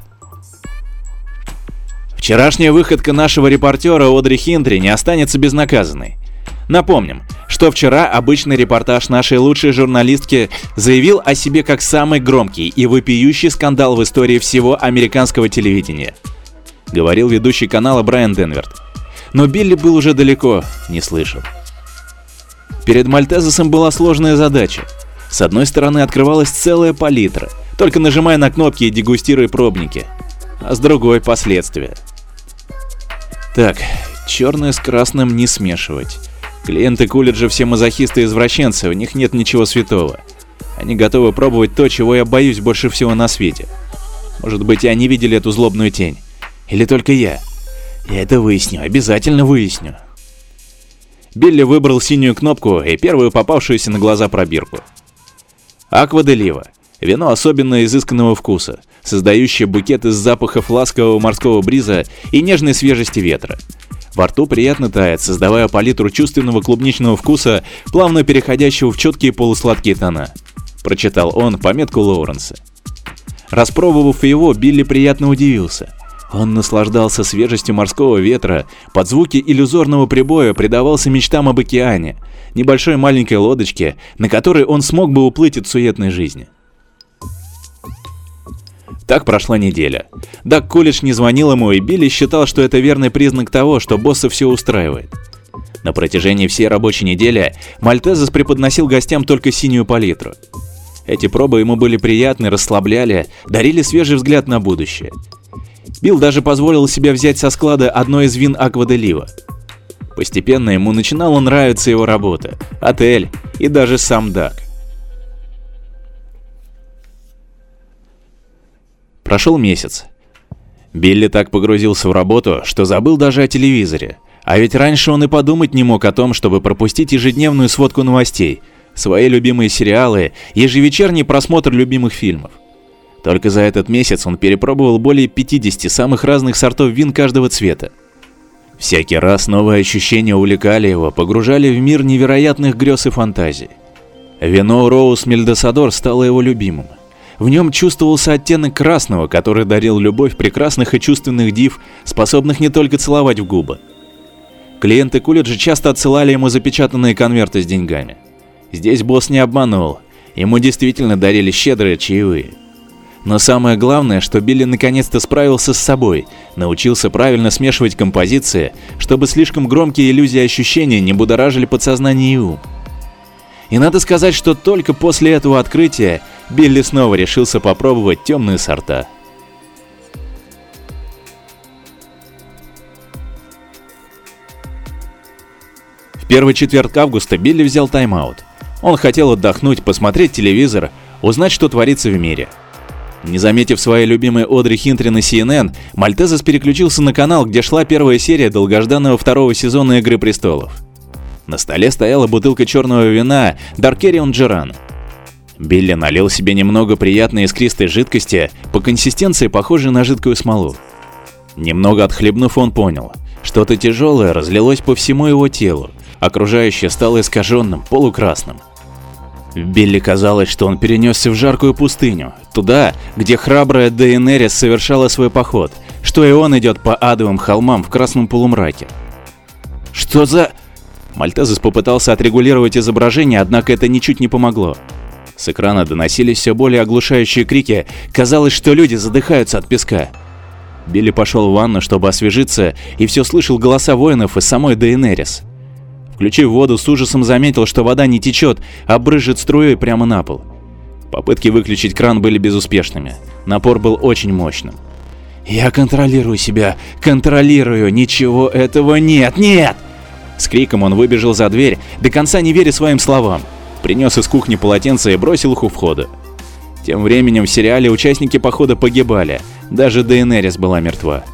Вчерашняя выходка нашего репортера Одри Хинтри не останется безнаказанной. Напомним, что вчера обычный репортаж нашей лучшей журналистки заявил о себе как самый громкий и вопиющий скандал в истории всего американского телевидения. Говорил ведущий канала Брайан Денверт. Но Билли был уже далеко, не слышал. Перед Мальтезосом была сложная задача. С одной стороны открывалась целая палитра, только нажимая на кнопки и дегустируя пробники. А с другой – последствия. Так, черное с красным не смешивать. Клиенты колледжа все мазохисты-извращенцы, у них нет ничего святого. Они готовы пробовать то, чего я боюсь больше всего на свете. Может быть, и они видели эту злобную тень. Или только я. Я это выясню, обязательно выясню. Билли выбрал синюю кнопку и первую попавшуюся на глаза пробирку. Аква де Лива. Вино особенно изысканного вкуса, создающее букет из запахов ласкового морского бриза и нежной свежести ветра. Во рту приятно тает, создавая палитру чувственного клубничного вкуса, плавно переходящего в четкие полусладкие тона. Прочитал он пометку Лоуренса. Распробовав его, Билли приятно удивился. Он наслаждался свежестью морского ветра, под звуки иллюзорного прибоя предавался мечтам об океане, небольшой маленькой лодочке, на которой он смог бы уплыть от суетной жизни. Так прошла неделя. Даг Колледж не звонил ему, и Билли считал, что это верный признак того, что босса все устраивает. На протяжении всей рабочей недели Мальтезес преподносил гостям только синюю палитру. Эти пробы ему были приятны, расслабляли, дарили свежий взгляд на будущее. Билл даже позволил себе взять со склада одно из вин Акваделива. Постепенно ему начинала нравиться его работа, отель и даже сам Даг. Прошел месяц. Билли так погрузился в работу, что забыл даже о телевизоре. А ведь раньше он и подумать не мог о том, чтобы пропустить ежедневную сводку новостей, свои любимые сериалы, ежевечерний просмотр любимых фильмов. Только за этот месяц он перепробовал более 50 самых разных сортов вин каждого цвета. Всякий раз новые ощущения увлекали его, погружали в мир невероятных грез и фантазий. Вино Роуз Мельдосадор стало его любимым. В нем чувствовался оттенок красного, который дарил любовь прекрасных и чувственных див, способных не только целовать в губы. Клиенты колледжа часто отсылали ему запечатанные конверты с деньгами. Здесь босс не обманул, ему действительно дарили щедрые чаевые. Но самое главное, что Билли наконец-то справился с собой, научился правильно смешивать композиции, чтобы слишком громкие иллюзии ощущения не будоражили подсознание и ум. И надо сказать, что только после этого открытия Билли снова решился попробовать темные сорта. В первый четверг августа Билли взял тайм-аут. Он хотел отдохнуть, посмотреть телевизор, узнать, что творится в мире. Не заметив своей любимой Одри Хинтри на CNN, Мальтезес переключился на канал, где шла первая серия долгожданного второго сезона «Игры престолов». На столе стояла бутылка черного вина Даркерион Джеран. Билли налил себе немного приятной искристой жидкости, по консистенции похожей на жидкую смолу. Немного отхлебнув, он понял, что-то тяжелое разлилось по всему его телу, Окружающее стало искаженным, полукрасным. Билли казалось, что он перенесся в жаркую пустыню, туда, где храбрая Дейенерис совершала свой поход, что и он идет по адовым холмам в красном полумраке. «Что за...» Мальтезес попытался отрегулировать изображение, однако это ничуть не помогло. С экрана доносились все более оглушающие крики, казалось, что люди задыхаются от песка. Билли пошел в ванну, чтобы освежиться, и все слышал голоса воинов и самой Дейенерис. Включив воду, с ужасом заметил, что вода не течет, а брызжет струей прямо на пол. Попытки выключить кран были безуспешными. Напор был очень мощным. «Я контролирую себя, контролирую, ничего этого нет, нет!» С криком он выбежал за дверь, до конца не веря своим словам. Принес из кухни полотенце и бросил их у входа. Тем временем в сериале участники похода погибали, даже Дейенерис была мертва.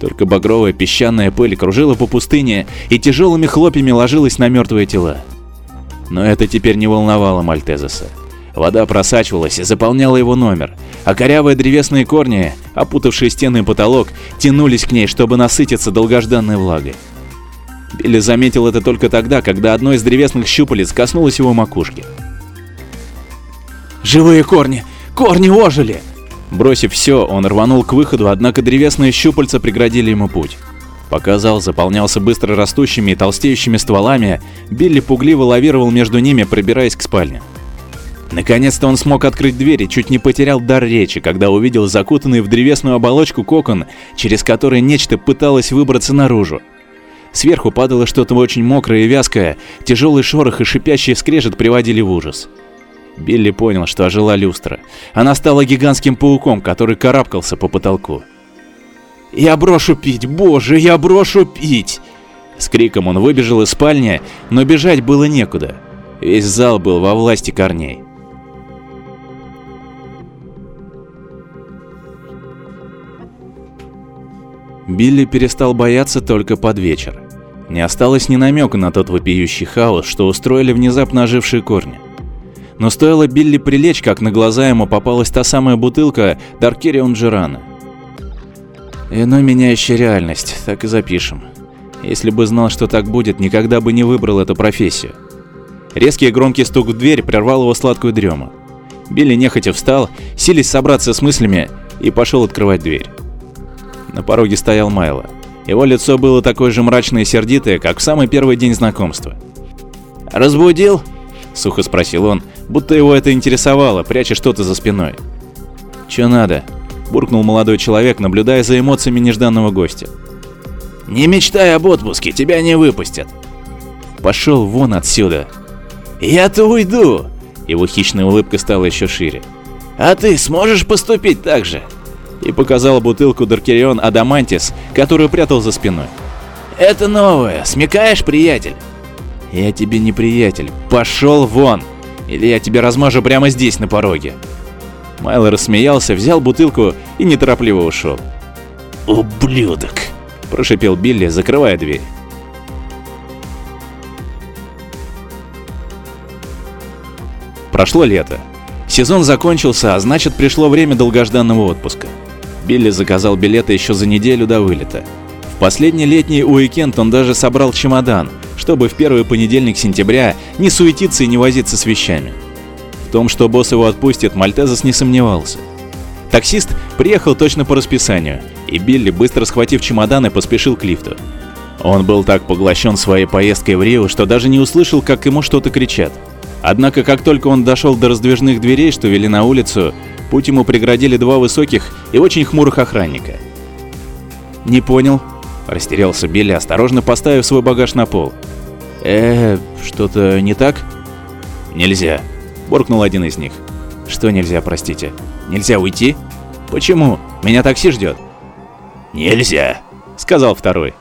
Только багровая песчаная пыль кружила по пустыне и тяжелыми хлопьями ложилась на мертвые тела. Но это теперь не волновало Мальтезеса. Вода просачивалась и заполняла его номер, а корявые древесные корни, опутавшие стены и потолок, тянулись к ней, чтобы насытиться долгожданной влагой. Билли заметил это только тогда, когда одно из древесных щупалец коснулось его макушки. «Живые корни! Корни ожили!» Бросив все, он рванул к выходу, однако древесные щупальца преградили ему путь. Пока зал заполнялся быстро растущими и толстеющими стволами, Билли пугливо лавировал между ними, пробираясь к спальне. Наконец-то он смог открыть дверь и чуть не потерял дар речи, когда увидел закутанный в древесную оболочку кокон, через который нечто пыталось выбраться наружу. Сверху падало что-то очень мокрое и вязкое, тяжелый шорох и шипящий скрежет приводили в ужас. Билли понял, что ожила люстра. Она стала гигантским пауком, который карабкался по потолку. «Я брошу пить! Боже, я брошу пить!» С криком он выбежал из спальни, но бежать было некуда. Весь зал был во власти корней. Билли перестал бояться только под вечер. Не осталось ни намека на тот вопиющий хаос, что устроили внезапно ожившие корни. Но стоило Билли прилечь, как на глаза ему попалась та самая бутылка Даркерион Джерана. Иной меняющая реальность, так и запишем. Если бы знал, что так будет, никогда бы не выбрал эту профессию. Резкий и громкий стук в дверь прервал его сладкую дрему. Билли нехотя встал, силясь собраться с мыслями, и пошел открывать дверь. На пороге стоял Майло. Его лицо было такое же мрачное и сердитое, как в самый первый день знакомства. «Разбудил?» – сухо спросил он, будто его это интересовало, пряча что-то за спиной. «Чё надо?» – буркнул молодой человек, наблюдая за эмоциями нежданного гостя. «Не мечтай об отпуске, тебя не выпустят!» «Пошел вон отсюда!» «Я-то уйду!» Его хищная улыбка стала еще шире. «А ты сможешь поступить так же?» И показал бутылку Даркерион Адамантис, которую прятал за спиной. «Это новое, смекаешь, приятель?» «Я тебе не приятель, пошел вон!» или я тебе размажу прямо здесь, на пороге. Майло рассмеялся, взял бутылку и неторопливо ушел. «Ублюдок!» – прошипел Билли, закрывая дверь. Прошло лето. Сезон закончился, а значит пришло время долгожданного отпуска. Билли заказал билеты еще за неделю до вылета. В последний летний уикенд он даже собрал чемодан, чтобы в первый понедельник сентября не суетиться и не возиться с вещами. В том, что босс его отпустит, Мальтезас не сомневался. Таксист приехал точно по расписанию, и Билли, быстро схватив чемоданы, поспешил к лифту. Он был так поглощен своей поездкой в Рио, что даже не услышал, как ему что-то кричат. Однако, как только он дошел до раздвижных дверей, что вели на улицу, путь ему преградили два высоких и очень хмурых охранника. «Не понял», – растерялся Билли, осторожно поставив свой багаж на пол. «Э, что-то не так?» «Нельзя», — буркнул один из них. «Что нельзя, простите? Нельзя уйти? Почему? Меня такси ждет». «Нельзя», — сказал второй.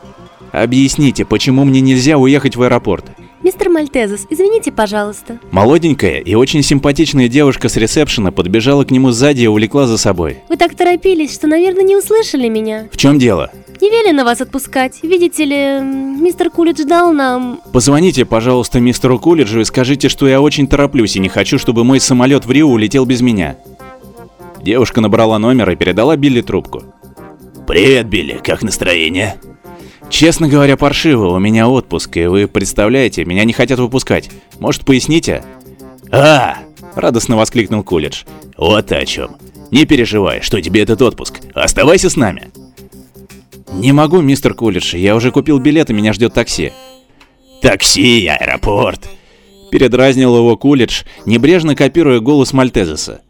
«Объясните, почему мне нельзя уехать в аэропорт?» Мистер Мальтезес, извините, пожалуйста. Молоденькая и очень симпатичная девушка с ресепшена подбежала к нему сзади и увлекла за собой. Вы так торопились, что, наверное, не услышали меня. В чем дело? Не велено вас отпускать. Видите ли, мистер Кулидж дал нам... Позвоните, пожалуйста, мистеру Кулиджу и скажите, что я очень тороплюсь и не хочу, чтобы мой самолет в Рио улетел без меня. Девушка набрала номер и передала Билли трубку. «Привет, Билли, как настроение?» Честно говоря, паршиво, у меня отпуск, и вы представляете, меня не хотят выпускать. Может, поясните? А, Радостно воскликнул Кулич. вот о чем. Не переживай, что тебе этот отпуск. Оставайся с нами. Не могу, мистер Кулич, я уже купил билет, и меня ждет такси. Такси, аэропорт. Передразнил его Кулич, небрежно копируя голос Мальтезеса.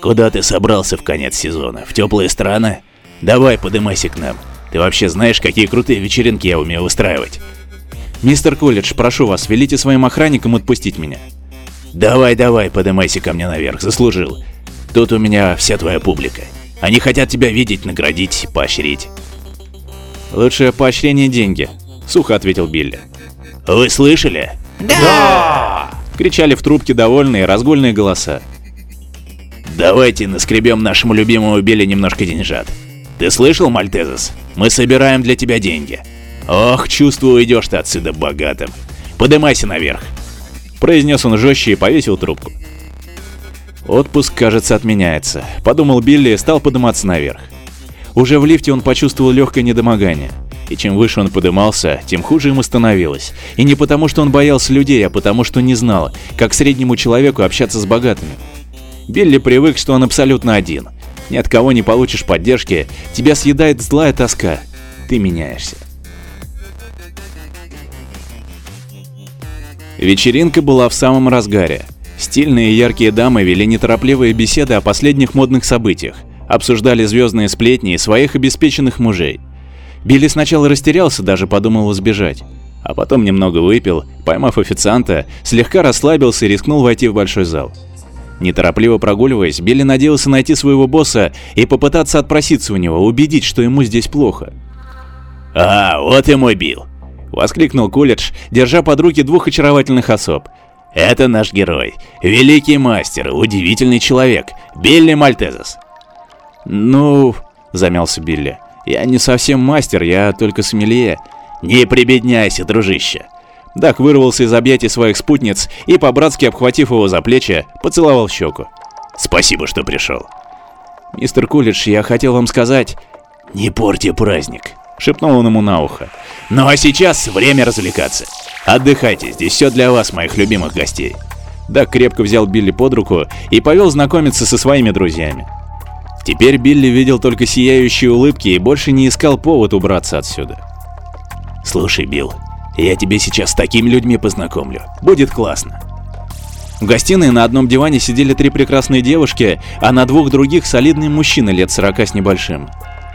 Куда ты собрался в конец сезона? В теплые страны? Давай, подымайся к нам. Ты вообще знаешь, какие крутые вечеринки я умею устраивать? Мистер Кулич, прошу вас, велите своим охранникам отпустить меня. Давай, давай, подымайся ко мне наверх, заслужил. Тут у меня вся твоя публика. Они хотят тебя видеть, наградить, поощрить. Лучшее поощрение – деньги, сухо ответил Билли. Вы слышали? Кричали в трубке довольные разгульные голоса. Давайте наскребем нашему любимому Билли немножко деньжат. Ты слышал, Мальтезес? Мы собираем для тебя деньги. Ох, чувствую, уйдешь ты отсюда богатым. Подымайся наверх. Произнес он жестче и повесил трубку. Отпуск, кажется, отменяется, подумал Билли и стал подниматься наверх. Уже в лифте он почувствовал легкое недомогание. И чем выше он подымался, тем хуже ему становилось. И не потому, что он боялся людей, а потому, что не знал, как среднему человеку общаться с богатыми. Билли привык, что он абсолютно один. Ни от кого не получишь поддержки, тебя съедает злая тоска. Ты меняешься. Вечеринка была в самом разгаре. Стильные и яркие дамы вели неторопливые беседы о последних модных событиях, обсуждали звездные сплетни и своих обеспеченных мужей. Билли сначала растерялся, даже подумал сбежать. А потом немного выпил, поймав официанта, слегка расслабился и рискнул войти в большой зал. Неторопливо прогуливаясь, Билли надеялся найти своего босса и попытаться отпроситься у него, убедить, что ему здесь плохо. А, вот и мой Билл. Воскликнул Кулидж, держа под руки двух очаровательных особ. Это наш герой, великий мастер, удивительный человек, Билли Мальтезес. Ну, замялся Билли. Я не совсем мастер, я только сомелье. Не прибедняйся, дружище. Дак вырвался из объятий своих спутниц и, по-братски обхватив его за плечи, поцеловал щеку. Спасибо, что пришел. «Мистер Кулидж, я хотел вам сказать...» «Не порти праздник», — шепнул он ему на ухо. «Ну а сейчас время развлекаться. Отдыхайте, здесь все для вас, моих любимых гостей». Дак крепко взял Билли под руку и повел знакомиться со своими друзьями. Теперь Билли видел только сияющие улыбки и больше не искал повод убраться отсюда. «Слушай, Билл, я тебе сейчас с такими людьми познакомлю. Будет классно». В гостиной на одном диване сидели три прекрасные девушки, а на двух других солидный мужчина лет сорока с небольшим.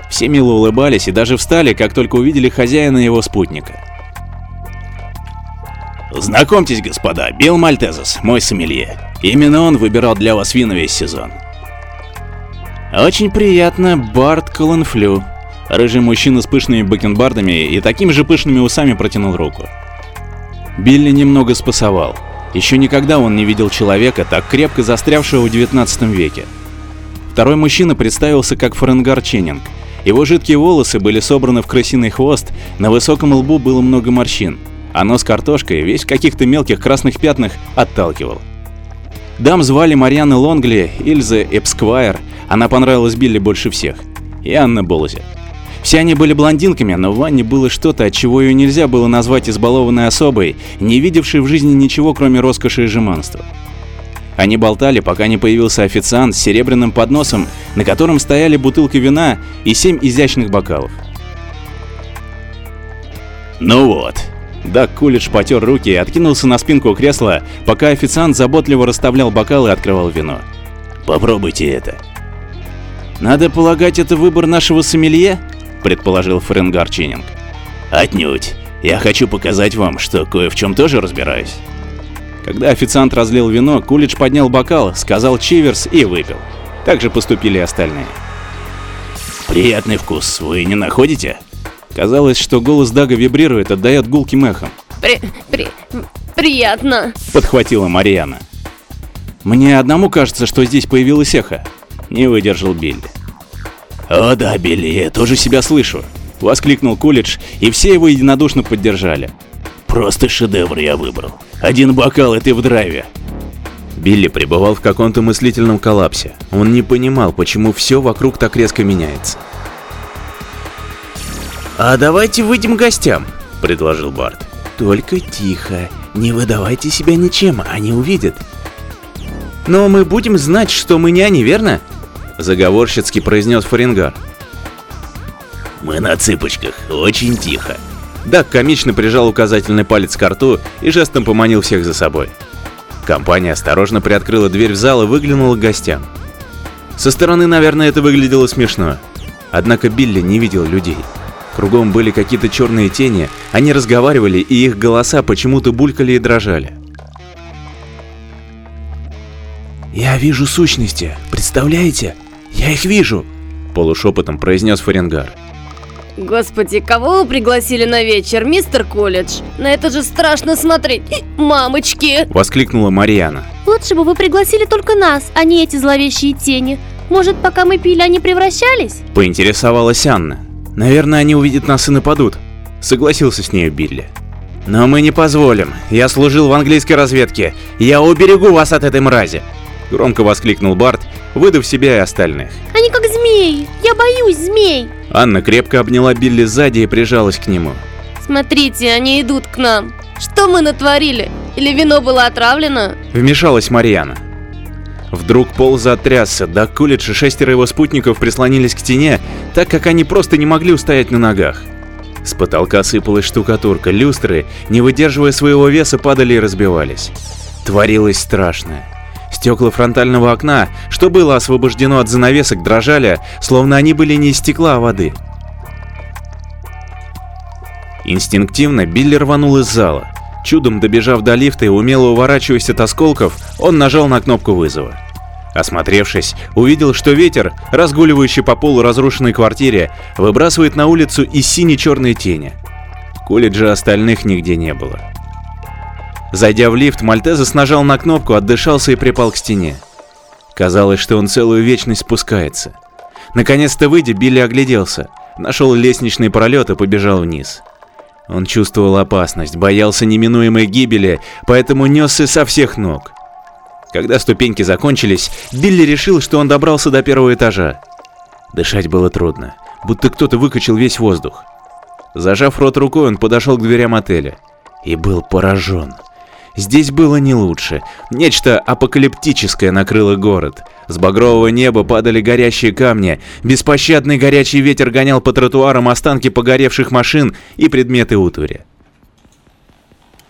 Все мило улыбались и даже встали, как только увидели хозяина и его спутника. Знакомьтесь, господа, Билл Мальтезес, мой сомелье. Именно он выбирал для вас вина весь сезон. Очень приятно, Барт Колленфлю. Рыжий мужчина с пышными бакенбардами и такими же пышными усами протянул руку. Билли немного спасовал. Еще никогда он не видел человека, так крепко застрявшего в 19 веке. Второй мужчина представился как Френгар Ченнинг. Его жидкие волосы были собраны в крысиный хвост, на высоком лбу было много морщин, а нос картошкой, весь в каких-то мелких красных пятнах, отталкивал. Дам звали Марьяна Лонгли, Ильза Эпсквайр, она понравилась Билли больше всех, и Анна Болзи. Все они были блондинками, но в Ванне было что-то, от чего ее нельзя было назвать избалованной особой, не видевшей в жизни ничего, кроме роскоши и жеманства. Они болтали, пока не появился официант с серебряным подносом, на котором стояли бутылка вина и семь изящных бокалов. Ну вот. Дак Кулич потер руки и откинулся на спинку кресла, пока официант заботливо расставлял бокалы и открывал вино. Попробуйте это. «Надо полагать, это выбор нашего сомелье?» – предположил Френгар Ченнинг. Отнюдь. Я хочу показать вам, что кое в чем тоже разбираюсь. Когда официант разлил вино, Кулич поднял бокал, сказал чиверс и выпил. Так же поступили и остальные. Приятный вкус, вы не находите? Казалось, что голос Дага вибрирует, отдает гулким эхом. При... при... приятно. Подхватила Марьяна. Мне одному кажется, что здесь появилось эхо. Не выдержал Билли. О да, Билли, я тоже себя слышу. Воскликнул Кулич, и все его единодушно поддержали. Просто шедевр я выбрал. Один бокал и ты в драйве. Билли пребывал в каком-то мыслительном коллапсе. Он не понимал, почему все вокруг так резко меняется. «А давайте выйдем к гостям», — предложил Барт. «Только тихо, не выдавайте себя ничем, они увидят». «Но мы будем знать, что мы не они, верно?» — заговорщицки произнес Фаренгар. Мы на цыпочках, очень тихо. Дак комично прижал указательный палец к рту и жестом поманил всех за собой. Компания осторожно приоткрыла дверь в зал и выглянула к гостям. Со стороны, наверное, это выглядело смешно. Однако Билли не видел людей. Кругом были какие-то черные тени, они разговаривали, и их голоса почему-то булькали и дрожали. «Я вижу сущности, представляете? Я их вижу!» Полушепотом произнес Фаренгар. Господи, кого вы пригласили на вечер, мистер Колледж? На это же страшно смотреть. Мамочки! Воскликнула Марьяна. Лучше бы вы пригласили только нас, а не эти зловещие тени. Может, пока мы пили, они превращались? Поинтересовалась Анна. Наверное, они увидят нас и нападут. Согласился с нею Билли. Но мы не позволим. Я служил в английской разведке. Я уберегу вас от этой мрази. Громко воскликнул Барт, выдав себя и остальных. Они как змеи. Я боюсь змей. Анна крепко обняла Билли сзади и прижалась к нему. Смотрите, они идут к нам. Что мы натворили? Или вино было отравлено? Вмешалась Марьяна. Вдруг пол затрясся, да Кулич и шестеро его спутников прислонились к стене, так как они просто не могли устоять на ногах. С потолка сыпалась штукатурка, люстры, не выдерживая своего веса, падали и разбивались. Творилось страшное. Стекла фронтального окна, что было освобождено от занавесок, дрожали, словно они были не из стекла, а воды. Инстинктивно Билли рванул из зала. Чудом добежав до лифта и умело уворачиваясь от осколков, он нажал на кнопку вызова. Осмотревшись, увидел, что ветер, разгуливающий по полу разрушенной квартире, выбрасывает на улицу и сине-черные тени. Колледжа остальных нигде не было. Зайдя в лифт, Мальтезес нажал на кнопку, отдышался и припал к стене. Казалось, что он целую вечность спускается. Наконец-то выйдя, Билли огляделся, нашел лестничный пролет и побежал вниз. Он чувствовал опасность, боялся неминуемой гибели, поэтому несся со всех ног. Когда ступеньки закончились, Билли решил, что он добрался до первого этажа. Дышать было трудно, будто кто-то выкачал весь воздух. Зажав рот рукой, он подошел к дверям отеля и был поражен. Здесь было не лучше. Нечто апокалиптическое накрыло город. С багрового неба падали горящие камни, беспощадный горячий ветер гонял по тротуарам останки погоревших машин и предметы утвари.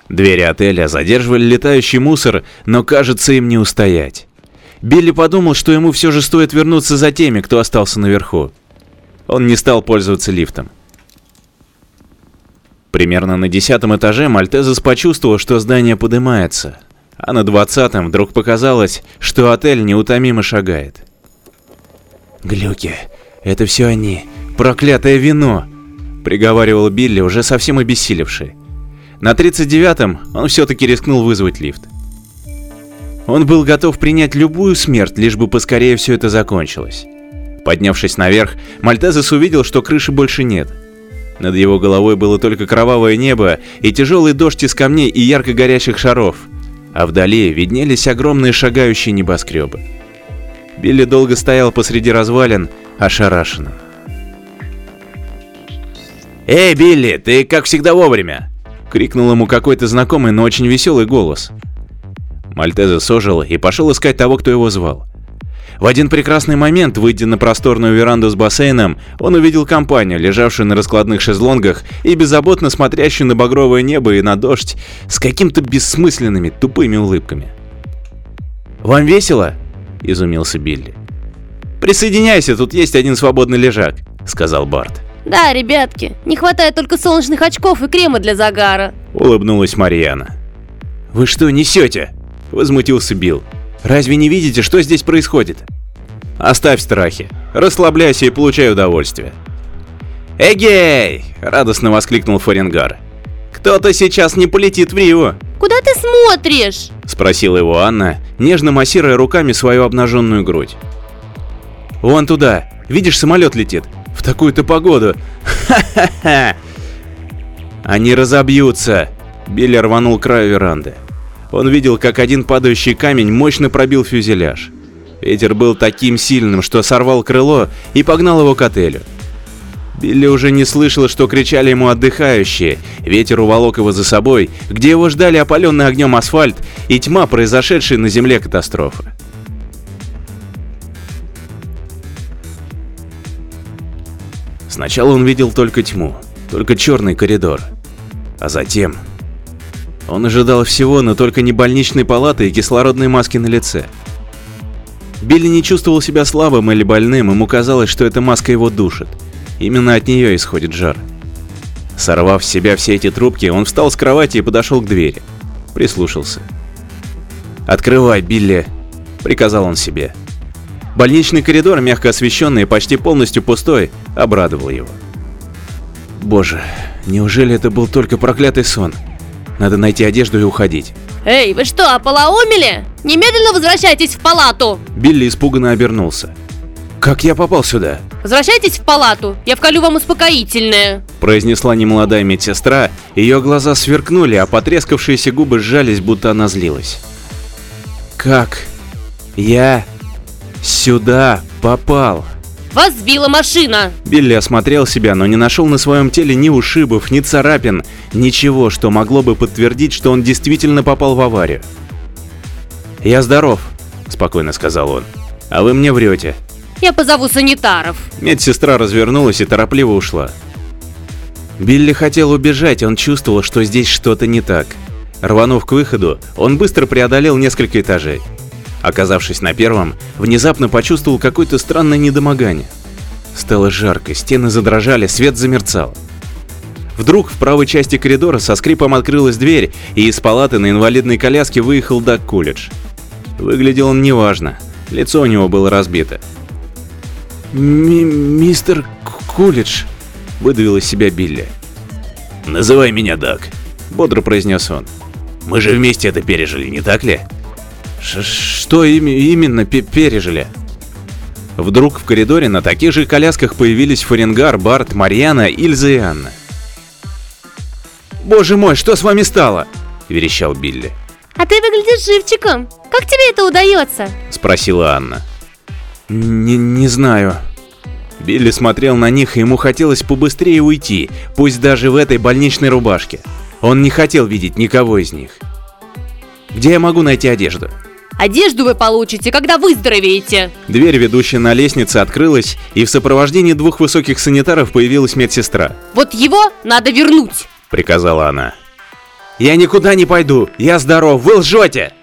Двери отеля задерживали летающий мусор, но кажется им не устоять. Билли подумал, что ему все же стоит вернуться за теми, кто остался наверху. Он не стал пользоваться лифтом. Примерно на десятом этаже Мальтезес почувствовал, что здание поднимается, а на двадцатом вдруг показалось, что отель неутомимо шагает. «Глюки, это все они, проклятое вино!» — приговаривал Билли, уже совсем обессилевший. На 39-м он все-таки рискнул вызвать лифт. Он был готов принять любую смерть, лишь бы поскорее все это закончилось. Поднявшись наверх, Мальтезес увидел, что крыши больше нет — над его головой было только кровавое небо и тяжелый дождь из камней и ярко горящих шаров, а вдали виднелись огромные шагающие небоскребы. Билли долго стоял посреди развалин, ошарашенным. «Эй, Билли, ты как всегда вовремя!» — крикнул ему какой-то знакомый, но очень веселый голос. Мальтеза сожил и пошел искать того, кто его звал. В один прекрасный момент, выйдя на просторную веранду с бассейном, он увидел компанию, лежавшую на раскладных шезлонгах и беззаботно смотрящую на багровое небо и на дождь с каким-то бессмысленными тупыми улыбками. «Вам весело?» – изумился Билли. «Присоединяйся, тут есть один свободный лежак», – сказал Барт. Да, ребятки, не хватает только солнечных очков и крема для загара. Улыбнулась Марьяна. «Вы что несете?» – возмутился Билл. Разве не видите, что здесь происходит? Оставь страхи, расслабляйся и получай удовольствие. «Эгей!» – радостно воскликнул Фаренгар. «Кто-то сейчас не полетит в Рио!» Куда ты смотришь? – спросила его Анна, нежно массируя руками свою обнаженную грудь. «Вон туда, видишь, самолет летит. В такую-то погоду. Ха-ха-ха!» «Они разобьются!» – Билли рванул к краю веранды. Он видел, как один падающий камень мощно пробил фюзеляж. Ветер был таким сильным, что сорвал крыло и погнал его к отелю. Билли уже не слышал, что кричали ему отдыхающие. Ветер уволок его за собой, где его ждали опаленный огнем асфальт и тьма, произошедшей на земле катастрофы. Сначала он видел только тьму, только черный коридор. А затем... Он ожидал всего, но только не больничной палаты и кислородной маски на лице. Билли не чувствовал себя слабым или больным, ему казалось, что эта маска его душит. Именно от нее исходит жар. Сорвав с себя все эти трубки, он встал с кровати и подошел к двери. Прислушался. «Открывай, Билли!» – приказал он себе. Больничный коридор, мягко освещенный и почти полностью пустой, обрадовал его. Боже, неужели это был только проклятый сон? Надо найти одежду и уходить. Эй, вы что, ополоумели? Немедленно возвращайтесь в палату! Билли испуганно обернулся. «Как я попал сюда?» Возвращайтесь в палату, я вколю вам успокоительное. произнесла немолодая медсестра, ее глаза сверкнули, а потрескавшиеся губы сжались, будто она злилась. «Как я сюда попал?» Вас сбила машина. Билли осмотрел себя, но не нашел на своем теле ни ушибов, ни царапин, ничего, что могло бы подтвердить, что он действительно попал в аварию. «Я здоров», – спокойно сказал он. «А вы мне врете». Я позову санитаров. Медсестра развернулась и торопливо ушла. Билли хотел убежать, он чувствовал, что здесь что-то не так. Рванув к выходу, он быстро преодолел несколько этажей. Оказавшись на первом, внезапно почувствовал какое-то странное недомогание. Стало жарко, стены задрожали, свет замерцал. Вдруг в правой части коридора со скрипом открылась дверь, и из палаты на инвалидной коляске выехал Даг Кулидж. Выглядел он неважно, лицо у него было разбито. «Ми «Мистер Кулидж», — выдавил из себя Билли. Называй меня Даг. — бодро произнес он. Мы же вместе это пережили, не так ли? Что ими именно пе пережили? Вдруг в коридоре на таких же колясках появились Фаренгар, Барт, Марьяна, Ильза и Анна. «Боже мой, что с вами стало?» – верещал Билли. А ты выглядишь живчиком. Как тебе это удается? – спросила Анна. «Не, не знаю». Билли смотрел на них, и ему хотелось побыстрее уйти, пусть даже в этой больничной рубашке. Он не хотел видеть никого из них. «Где я могу найти одежду?» Одежду вы получите, когда выздоровеете. Дверь, ведущая на лестнице, открылась, и в сопровождении двух высоких санитаров появилась медсестра. Вот его надо вернуть. — приказала она. «Я никуда не пойду! Я здоров! Вы лжете!»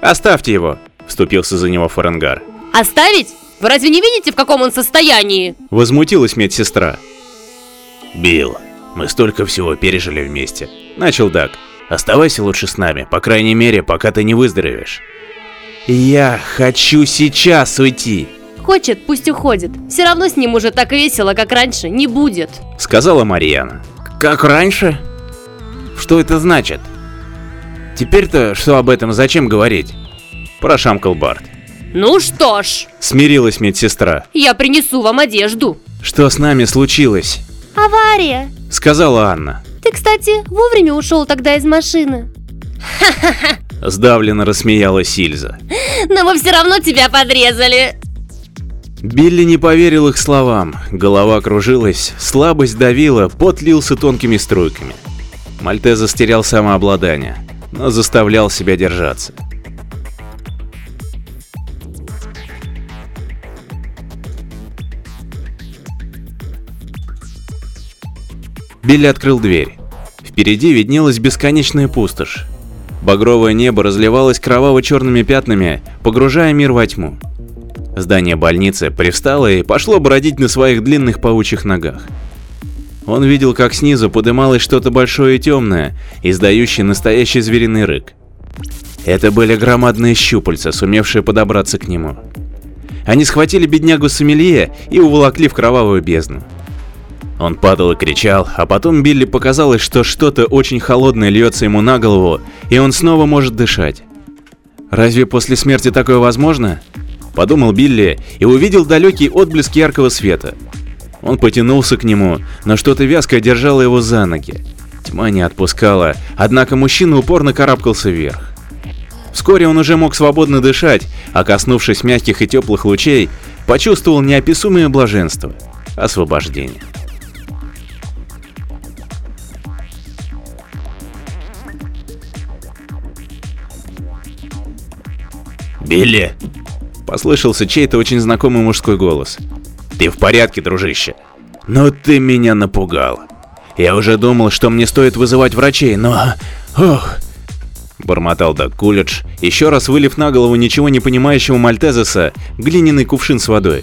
«Оставьте его!» — вступился за него Фаренгар. Оставить? Вы разве не видите, в каком он состоянии? Возмутилась медсестра. Билл, мы столько всего пережили вместе. Начал Даг. Оставайся лучше с нами, по крайней мере, пока ты не выздоровеешь. «Я хочу сейчас уйти!» Хочет, пусть уходит. Все равно с ним уже так весело, как раньше, не будет. — сказала Марьяна. Как раньше? Что это значит? Теперь-то что об этом зачем говорить? Прошамкал Барт. Ну что ж, Смирилась медсестра. я принесу вам одежду. «Что с нами случилось?» Авария. — сказала Анна. Ты, кстати, вовремя ушел тогда из машины. Сдавленно рассмеялась Ильза. Но мы все равно тебя подрезали. Билли не поверил их словам. Голова кружилась, слабость давила, пот лился тонкими струйками. Мальтеза стерял самообладание, но заставлял себя держаться. Билли открыл дверь. Впереди виднелась бесконечная пустошь. Багровое небо разливалось кроваво-черными пятнами, погружая мир во тьму. Здание больницы привстало и пошло бродить на своих длинных паучьих ногах. Он видел, как снизу подымалось что-то большое и темное, издающее настоящий звериный рык. Это были громадные щупальца, сумевшие подобраться к нему. Они схватили беднягу Сомелье и уволокли в кровавую бездну. Он падал и кричал, а потом Билли показалось, что что-то очень холодное льется ему на голову, и он снова может дышать. Разве после смерти такое возможно? Подумал Билли и увидел далекий отблеск яркого света. Он потянулся к нему, но что-то вязкое держало его за ноги. Тьма не отпускала, однако мужчина упорно карабкался вверх. Вскоре он уже мог свободно дышать, а коснувшись мягких и теплых лучей, почувствовал неописуемое блаженство – освобождение. Билли, Послышался чей-то очень знакомый мужской голос. «Ты в порядке, дружище?» «Ну ты меня напугал. Я уже думал, что мне стоит вызывать врачей, но... Ох!» Бормотал Даг Кулидж, еще раз вылив на голову ничего не понимающего Мальтезеса глиняный кувшин с водой.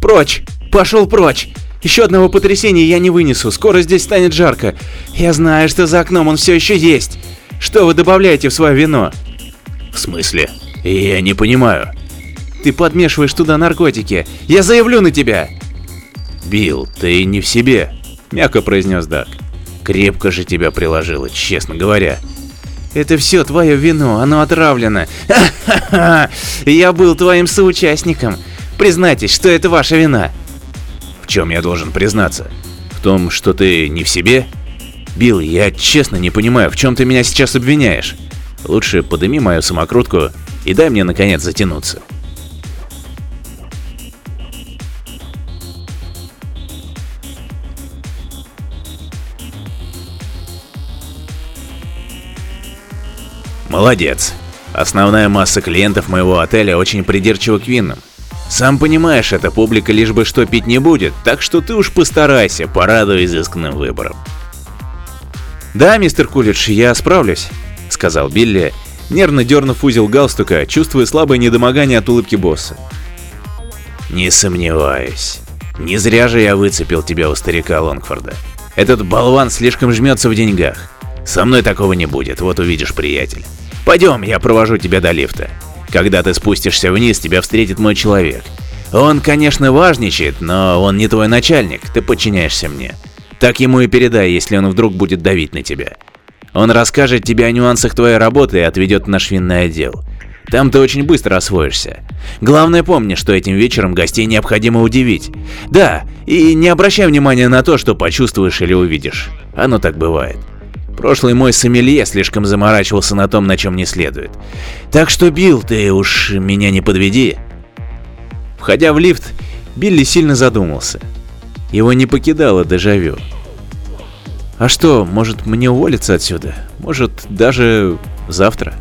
«Прочь! Пошел прочь! Еще одного потрясения я не вынесу, скоро здесь станет жарко. Я знаю, что за окном он все еще есть. Что вы добавляете в свое вино?» В смысле? Я не понимаю. Ты подмешиваешь туда наркотики. Я заявлю на тебя!» Билл, ты не в себе, Мягко произнес Даг. крепко же тебя приложило, честно говоря. Это все твое вино, оно отравлено. Я был твоим соучастником. Признайтесь, что это ваша вина. В чем я должен признаться? В том, что ты не в себе? Билл, я честно не понимаю, в чем ты меня сейчас обвиняешь. Лучше подыми мою самокрутку и дай мне наконец затянуться. Молодец. Основная масса клиентов моего отеля очень придирчива к винам. Сам понимаешь, эта публика лишь бы что пить не будет, так что ты уж постарайся, порадуй изысканным выбором. Да, мистер Кулидж, я справлюсь, сказал Билли, нервно дернув узел галстука, чувствуя слабое недомогание от улыбки босса. Не сомневаюсь. Не зря же я выцепил тебя у старика Лонгфорда. Этот болван слишком жмется в деньгах. Со мной такого не будет, вот увидишь, приятель. Пойдем, я провожу тебя до лифта. Когда ты спустишься вниз, тебя встретит мой человек. Он, конечно, важничает, но он не твой начальник, ты подчиняешься мне. Так ему и передай, если он вдруг будет давить на тебя. Он расскажет тебе о нюансах твоей работы и отведет в наш винный отдел. Там ты очень быстро освоишься. Главное помни, что этим вечером гостей необходимо удивить. Да, и не обращай внимания на то, что почувствуешь или увидишь. Оно так бывает. Прошлый мой сомелье слишком заморачивался на том, на чем не следует. Так что, Билл, ты уж меня не подведи. Входя в лифт, Билли сильно задумался. Его не покидало дежавю. А что, может мне уволиться отсюда? Может, даже завтра?